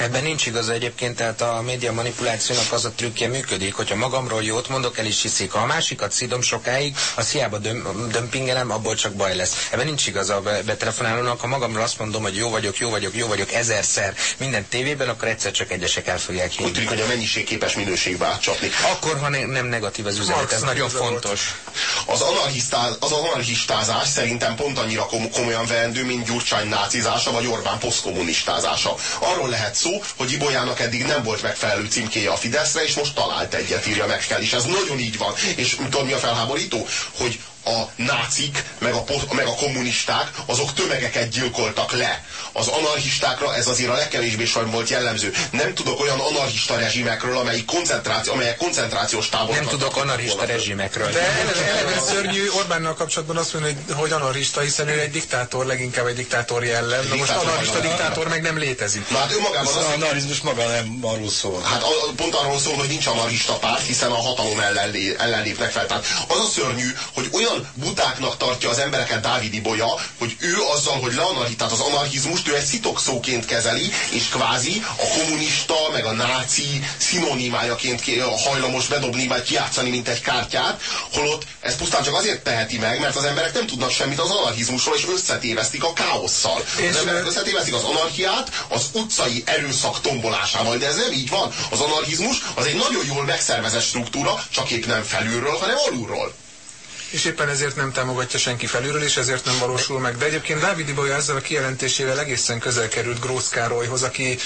Ebben nincs igaz egyébként, tehát a média manipulációnak az a trükkje működik, hogyha magamról jót mondok, el is hiszik. Ha a másikat szidom sokáig, az hiába döm, dömpingelem, abból csak baj lesz. Ebben nincs igaz a be- betelefonálónak, ha magamról azt mondom, hogy jó vagyok, jó vagyok, jó vagyok ezerszer minden tévében, akkor egyszer csak egyesek el fogják Úgy hinni. tűnik, hogy a mennyiség képes minőségbe átcsapni. Akkor, ha ne, nem negatív az üzenet, Marxnak ez nagyon fontos. Az, anarchistá, az anarchistázás szerintem pont annyira kom komolyan veendő, mint Gyurcsány nácizása, vagy Orbán posztkommunistázása. Arról lehet szó, hogy Ibolyának eddig nem volt megfelelő címkéje a Fideszre, és most talált egyet, írja meg kell, és ez nagyon így van. És tudod mi a felháborító? Hogy a nácik, meg a, meg a kommunisták, azok tömegeket gyilkoltak le. Az anarchistákra ez azért a legkevésbé sem volt jellemző. Nem tudok olyan anarchista rezsimekről, amelyik koncentráció, amelyek koncentrációs táborok. Nem tudok anarchista rezsimekről. De eleve, szörnyű Orbánnal kapcsolatban azt mondja, hogy, hogy anarchista, hiszen ő egy diktátor, leginkább egy diktátor jellem. Na most anarchista diktátor meg nem létezik. Na hát önmagában az, az anarchizmus maga nem arról szól. Hát a, pont arról szól, hogy nincs anarchista párt, hiszen a hatalom ellen, ellen lépnek fel. Tehát az a szörnyű, hogy olyan butáknak tartja az embereket Dávid Ibolya, hogy ő azzal, hogy leanarchitát az anarchizmust, ő egy szitokszóként kezeli, és kvázi a kommunista, meg a náci szinonimájaként hajlamos bedobni, vagy kiátszani, mint egy kártyát, holott ez pusztán csak azért teheti meg, mert az emberek nem tudnak semmit az anarchizmusról, és összetévesztik a káosszal. És az emberek összetévesztik az anarchiát az utcai erőszak tombolásával, de ez nem így van. Az anarchizmus az egy nagyon jól megszervezett struktúra, csak épp nem felülről, hanem alulról és éppen ezért nem támogatja senki felülről, és ezért nem valósul meg. De egyébként Dávid Ibolya ezzel a kijelentésével egészen közel került Grósz Károlyhoz, aki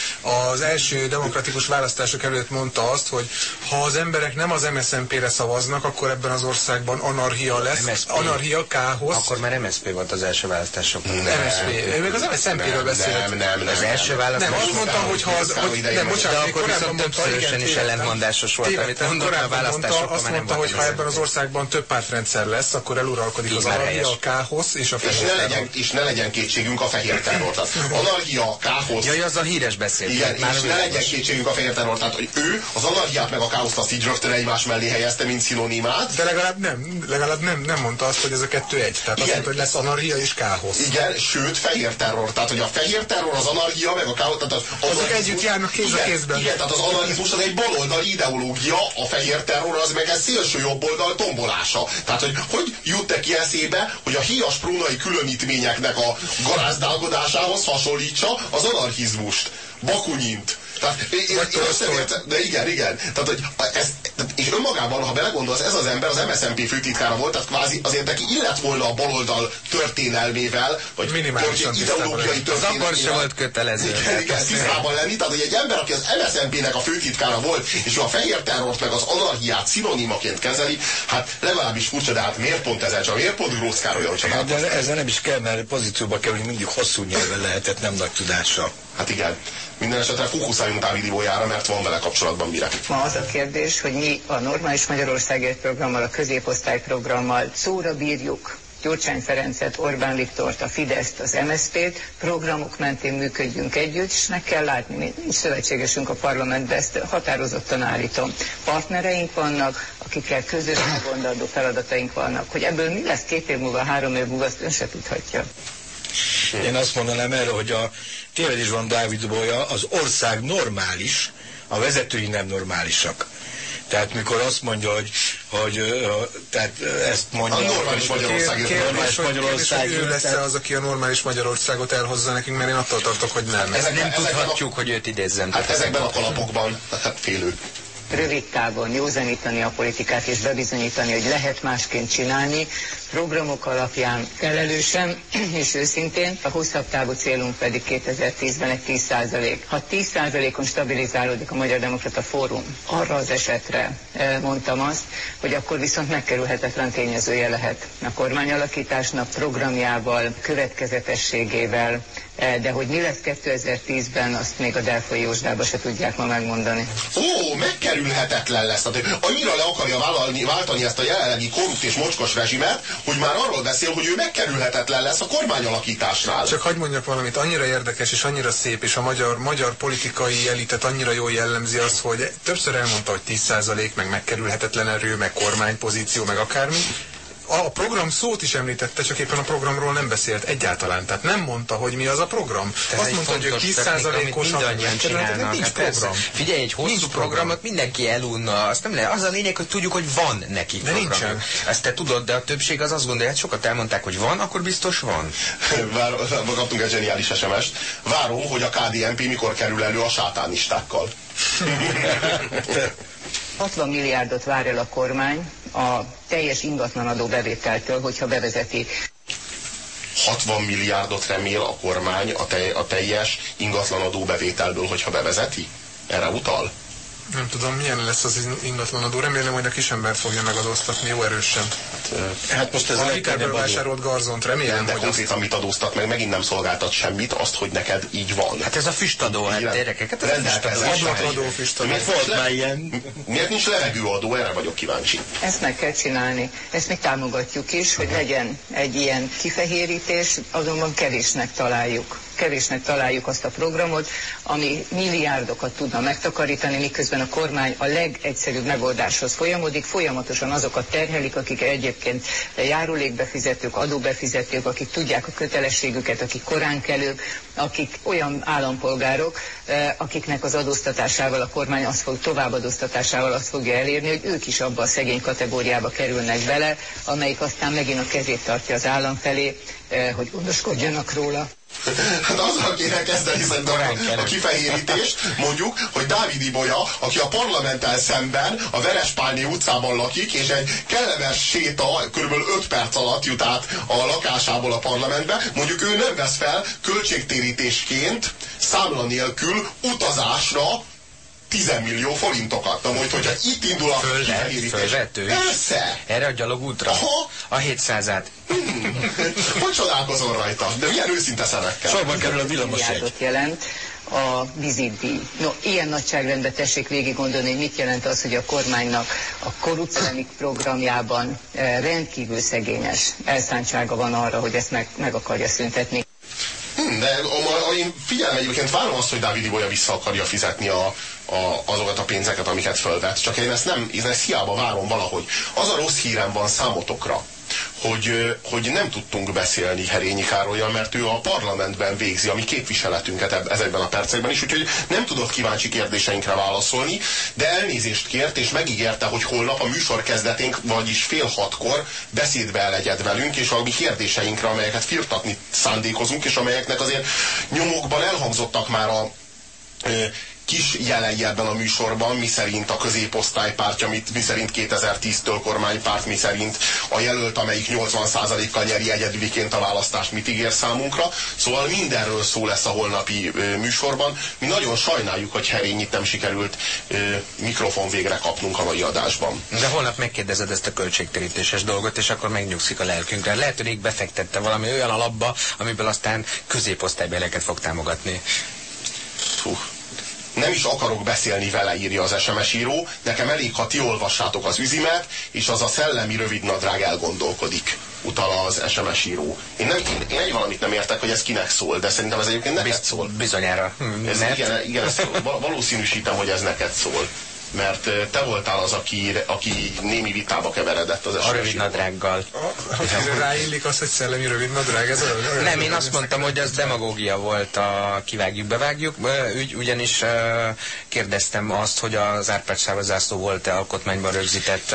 az első demokratikus választások előtt mondta azt, hogy ha az emberek nem az MSZNP-re szavaznak, akkor ebben az országban anarchia lesz, MSZP. anarchia, káosz. Akkor már MSZP volt az első választások. Nem, MSZP. Ő még az MSZNP-ről beszélt. Nem, nem, nem. Az első választás. Nem, azt mondta, hogy ha az... Hogy, nem, bocsánat, de akkor viszont többszörösen is ellentmondásos volt, amit mondott a választások. Azt mondta, hogy ha ebben az országban több pártrendszer lesz, akkor eluralkodik az anarchia, a káosz és a fehér és ne, legyen, és ne legyen kétségünk a fehér terror. Tehát anarchia, káosz. Jaj, az a híres beszél. Igen, és ne legyen kétségünk a fehér terror. Tehát, hogy ő az anarchiát meg a káoszt azt így rögtön egymás mellé helyezte, mint szinonimát. De legalább nem, legalább nem, nem mondta azt, hogy ez a kettő egy. Tehát Igen. azt mondta, hogy lesz anarchia és káosz. Igen, sőt, fehér terror. Tehát, hogy a fehér terror, az anarchia, meg a káosz. Tehát az Azok együtt járnak kéz a kézben. Igen, tehát az anarchizmus az egy baloldali ideológia, a fehér terror az meg egy szélső jobboldal tombolása. Tehát, hogy hogy jut neki eszébe, hogy a hias prónai különítményeknek a garázdálkodásához hasonlítsa az anarchizmust. Bakunyint. Tehát, én, én de igen, igen. Tehát, hogy ez, és önmagában, ha belegondolsz, ez az ember az MSZNP főtitkára volt, tehát kvázi azért neki illet volna a baloldal történelmével, vagy Minimálisan ideológiai történelmével. Az akkor sem volt kötelező. Igen, igen, tisztában lenni, tehát hogy egy ember, aki az MSZNP-nek a főtitkára volt, és ő a fehér terrort meg az anarchiát szinonimaként kezeli, hát legalábbis furcsa, de hát miért pont ezen csak, miért pont Grósz Károly, hát, de ezzel nem is kell, mert pozícióba kerülni mindig hosszú nyelven lehetett, nem nagy tudással. Hát igen. Minden esetre fókuszáljunk Dávid Iboljára, mert van vele kapcsolatban mire. Ma az a kérdés, hogy mi a Normális Magyarországért programmal, a középosztály programmal szóra bírjuk Gyurcsány Ferencet, Orbán Viktort, a Fideszt, az MSZP-t, programok mentén működjünk együtt, és meg kell látni, mi nincs szövetségesünk a parlamentben, ezt határozottan állítom. Partnereink vannak, akikkel közös megoldandó feladataink vannak. Hogy ebből mi lesz két év múlva, három év múlva, azt ön se tudhatja. Én azt mondanám erre, hogy a tévedés van Dávid Bolya, az ország normális, a vezetői nem normálisak. Tehát mikor azt mondja, hogy, hogy tehát ezt mondja... A normális Magyarország. Kér, normális Magyarország. Ő lesz -e az, aki a normális Magyarországot elhozza nekünk, mert én attól tartok, hogy nem. Ezekben, nem tudhatjuk, a, hogy őt idézzem. Hát ezekben a kalapokban, hát félő rövid távon józanítani a politikát és bebizonyítani, hogy lehet másként csinálni, programok alapján felelősen és őszintén, a hosszabb távú célunk pedig 2010-ben egy 10 százalék. Ha 10 százalékon stabilizálódik a Magyar Demokrata Fórum, arra az esetre eh, mondtam azt, hogy akkor viszont megkerülhetetlen tényezője lehet a kormányalakításnak programjával, következetességével, de hogy mi lesz 2010-ben, azt még a Delfoi Józsdába se tudják ma megmondani. Ó, megkerülhetetlen lesz. Tehát, annyira le akarja vállalni, váltani ezt a jelenlegi korrupt és mocskos rezsimet, hogy már arról beszél, hogy ő megkerülhetetlen lesz a kormányalakításnál. Csak hagyd mondjak valamit, annyira érdekes és annyira szép, és a magyar, magyar politikai elitet annyira jól jellemzi az, hogy többször elmondta, hogy 10% meg megkerülhetetlen erő, meg kormánypozíció, meg akármi, a program szót is említette, csak éppen a programról nem beszélt egyáltalán. Tehát nem mondta, hogy mi az a program. Ez Azt mondta, hogy 10%-os mindannyian csinálnak. Nincs hát program. Figyelj, egy hosszú nincs programot program. mindenki elunna. Azt nem lehet. Az a lényeg, hogy tudjuk, hogy van neki de program. nincsen. Ezt te tudod, de a többség az azt gondolja, hogy sokat elmondták, hogy van, akkor biztos van. Vár, kaptunk egy zseniális SMS-t. Várom, hogy a KDNP mikor kerül elő a sátánistákkal. 60 milliárdot vár el a kormány a teljes ingatlanadó bevételtől, hogyha bevezeti. 60 milliárdot remél a kormány a, te, a teljes ingatlanadó bevételből, hogyha bevezeti? Erre utal? Nem tudom, milyen lesz az ingatlanadó. Remélem, hogy a kisembert fogja megadóztatni jó erősen. Hát, Hát most ez A legkönnyebb vásárolt garzont remélem, de hogy azt konkrétan mit adóztat meg, megint nem szolgáltat semmit, azt, hogy neked így van. Hát ez a füstadó, hát gyerekek, hát ez a füstadó. Rendelkezésre. Ablakadó, füstadó. Miért Volt nincs már ilyen. Miért nincs levegőadó? Erre vagyok kíváncsi. Ezt meg kell csinálni. Ezt mi támogatjuk is, hogy legyen egy ilyen kifehérítés, azonban kevésnek találjuk. Kevésnek találjuk azt a programot, ami milliárdokat tudna megtakarítani, miközben a kormány a legegyszerűbb megoldáshoz folyamodik. Folyamatosan azokat terhelik, akik egyébként járulékbefizetők, adóbefizetők, akik tudják a kötelességüket, akik koránkelők, akik olyan állampolgárok, eh, akiknek az adóztatásával a kormány azt fog, továbbadóztatásával azt fogja elérni, hogy ők is abba a szegény kategóriába kerülnek bele, amelyik aztán megint a kezét tartja az állam felé, eh, hogy gondoskodjanak róla. Hát azzal kéne kezdeni szerintem a, kifehérítést, mondjuk, hogy Dávid Ibolya, aki a parlamenttel szemben a Verespálné utcában lakik, és egy kellemes séta kb. 5 perc alatt jut át a lakásából a parlamentbe, mondjuk ő nem vesz fel költségtérítésként számla nélkül utazásra 10 millió forintokat. Na majd, hogyha itt indul a Föl lehet, kifehérítés. föl lehet ő is. Persze! Erre a gyalogútra? Aha. A 700-át. Hogy csodálkozol rajta? De milyen őszinte szemekkel. Sorban kerül a villamos jelent a vizitdíj. No, ilyen nagyságrendben tessék végig gondolni, hogy mit jelent az, hogy a kormánynak a korrupciánik programjában eh, rendkívül szegényes elszántsága van arra, hogy ezt meg, meg akarja szüntetni. Hm, De a, a, én figyelem egyébként, várom azt, hogy Dávid Ibolya vissza akarja fizetni a, a, azokat a pénzeket, amiket fölvett. Csak én ezt nem, én ezt hiába várom valahogy. Az a rossz hírem van számotokra, hogy, hogy nem tudtunk beszélni Herényi Károlyjal, mert ő a parlamentben végzi a mi képviseletünket ezekben a percekben is, úgyhogy nem tudott kíváncsi kérdéseinkre válaszolni, de elnézést kért, és megígérte, hogy holnap a műsor kezdetén, vagyis fél hatkor beszédbe elegyed velünk, és a kérdéseinkre, amelyeket firtatni szándékozunk, és amelyeknek azért nyomokban elhangzottak már a kis jelei ebben a műsorban, mi szerint a középosztály pártja, mi, mi szerint 2010-től kormánypárt, mi szerint a jelölt, amelyik 80%-kal nyeri egyedüliként a választást, mit ígér számunkra. Szóval mindenről szó lesz a holnapi ö, műsorban. Mi nagyon sajnáljuk, hogy Herényit nem sikerült ö, mikrofon végre kapnunk a mai adásban. De holnap megkérdezed ezt a költségterítéses dolgot, és akkor megnyugszik a lelkünkre. Lehet, hogy befektette valami olyan alapba, amiből aztán középosztálybéleket fog támogatni. Fú. Nem is akarok beszélni vele, írja az SMS író. Nekem elég, ha ti olvassátok az üzimet, és az a szellemi rövidnadrág elgondolkodik, utal az SMS író. Én, nem, én, én egy valamit nem értek, hogy ez kinek szól, de szerintem ez egyébként neked szól. Bizonyára. Ez, mert igen, igen ezt val- valószínűsítem, hogy ez neked szól. Mert te voltál az, aki, aki némi vitába keveredett az a SMS rövid íróval. nadrággal. Hogy ez ráillik az, hogy szellemi rövid nadrág, ez olyan Nem, én azt mondtam, hogy ez demagógia volt a kivágjuk, bevágjuk. Ügy, ugyanis kérdeztem azt, hogy az Árpád Sáva zászló volt-e alkotmányban rögzített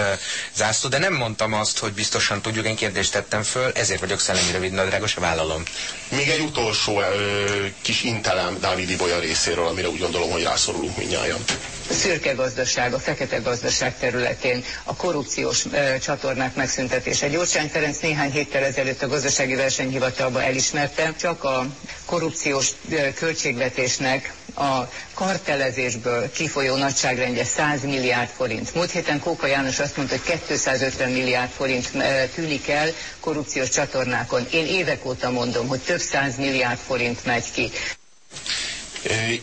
zászló, de nem mondtam azt, hogy biztosan tudjuk, én kérdést tettem föl, ezért vagyok szellemi rövid nadrágos, vállalom. Még egy utolsó ö, kis intelem Dávid Ibolya részéről, amire úgy gondolom, hogy rászorulunk mindnyájan. Szürke gazdaság, a fekete gazdaság területén a korrupciós e, csatornák megszüntetése. Gyurcsány Ferenc néhány héttel ezelőtt a gazdasági versenyhivatalba elismerte, csak a korrupciós e, költségvetésnek a kartelezésből kifolyó nagyságrendje 100 milliárd forint. Múlt héten Kóka János azt mondta, hogy 250 milliárd forint tűnik el korrupciós csatornákon. Én évek óta mondom, hogy több száz milliárd forint megy ki.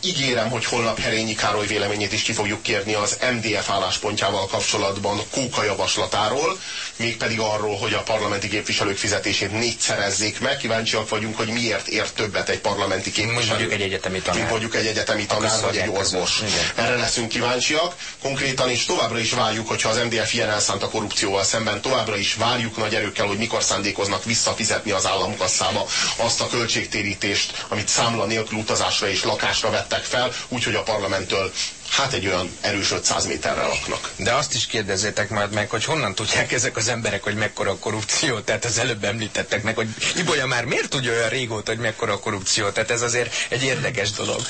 Ígérem, hogy holnap Herényi Károly véleményét is ki fogjuk kérni az MDF álláspontjával kapcsolatban Kóka javaslatáról, mégpedig arról, hogy a parlamenti képviselők fizetését négyszerezzék meg. Kíváncsiak vagyunk, hogy miért ér többet egy parlamenti képviselő. Most mondjuk egy egyetemi tanár. Mint mondjuk egy egyetemi tanár, vagy egy orvos. Erre leszünk kíváncsiak. Konkrétan is továbbra is várjuk, hogyha az MDF ilyen elszánt a korrupcióval szemben, továbbra is várjuk nagy erőkkel, hogy mikor szándékoznak visszafizetni az államkasszába azt a költségtérítést, amit számla nélkül utazásra és lakásra vettek fel, úgyhogy a parlamenttől hát egy olyan erős 500 méterre laknak. De azt is kérdezzétek majd meg, hogy honnan tudják ezek az emberek, hogy mekkora a korrupció. Tehát az előbb említettek meg, hogy Ibolya már miért tudja olyan régóta, hogy mekkora a korrupció. Tehát ez azért egy érdekes dolog.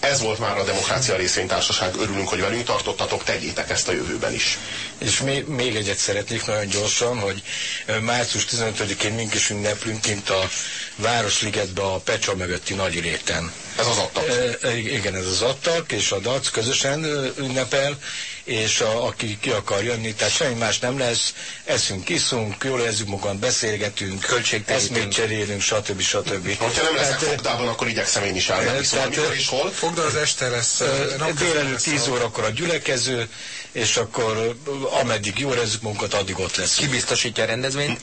Ez volt már a Demokrácia Részvénytársaság. Örülünk, hogy velünk tartottatok, tegyétek ezt a jövőben is. És még, még egyet szeretnék nagyon gyorsan, hogy március 15-én mink is ünneplünk kint a Városligetbe a Pecsa mögötti nagy réten. Ez az attak. Igen, ez az attak, és a DAC közösen ünnepel, és a, aki ki akar jönni, tehát semmi más nem lesz, eszünk, iszunk, jól érezzük magunkat, beszélgetünk, eszmét cserélünk, stb. stb. Ha nem leszek fogdában, akkor igyekszem én is elmenni. Szóval mikor és hol? Fogda az este lesz. Délelőtt 10 órakor a gyülekező, és akkor ameddig jól érezzük magunkat, addig ott lesz. Ki biztosítja a rendezvényt?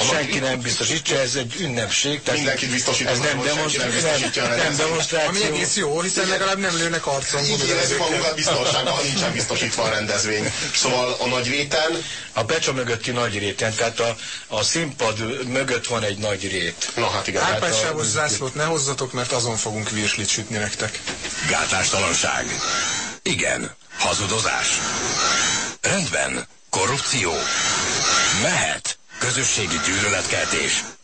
Senki nem biztosítja, ez egy ünnepség. Tehát Mindenkit biztosít, ez nem, demonstr nem, nem, nem demonstráció. Ami egész jó, hiszen legalább nem lőnek arcon. Így érezzük magunkat biztonságban, ha nincsen biztosítva a rendezvény. Szóval a nagy réten... A Becsa mögötti nagy réten, tehát a, a színpad mögött van egy nagy rét. Na hát igen. Árpádsávos zászlót ne hozzatok, mert azon fogunk virslit sütni nektek. Gátástalanság. Igen. Hazudozás. Rendben. Korrupció. Mehet. Közösségi gyűlöletkeltés.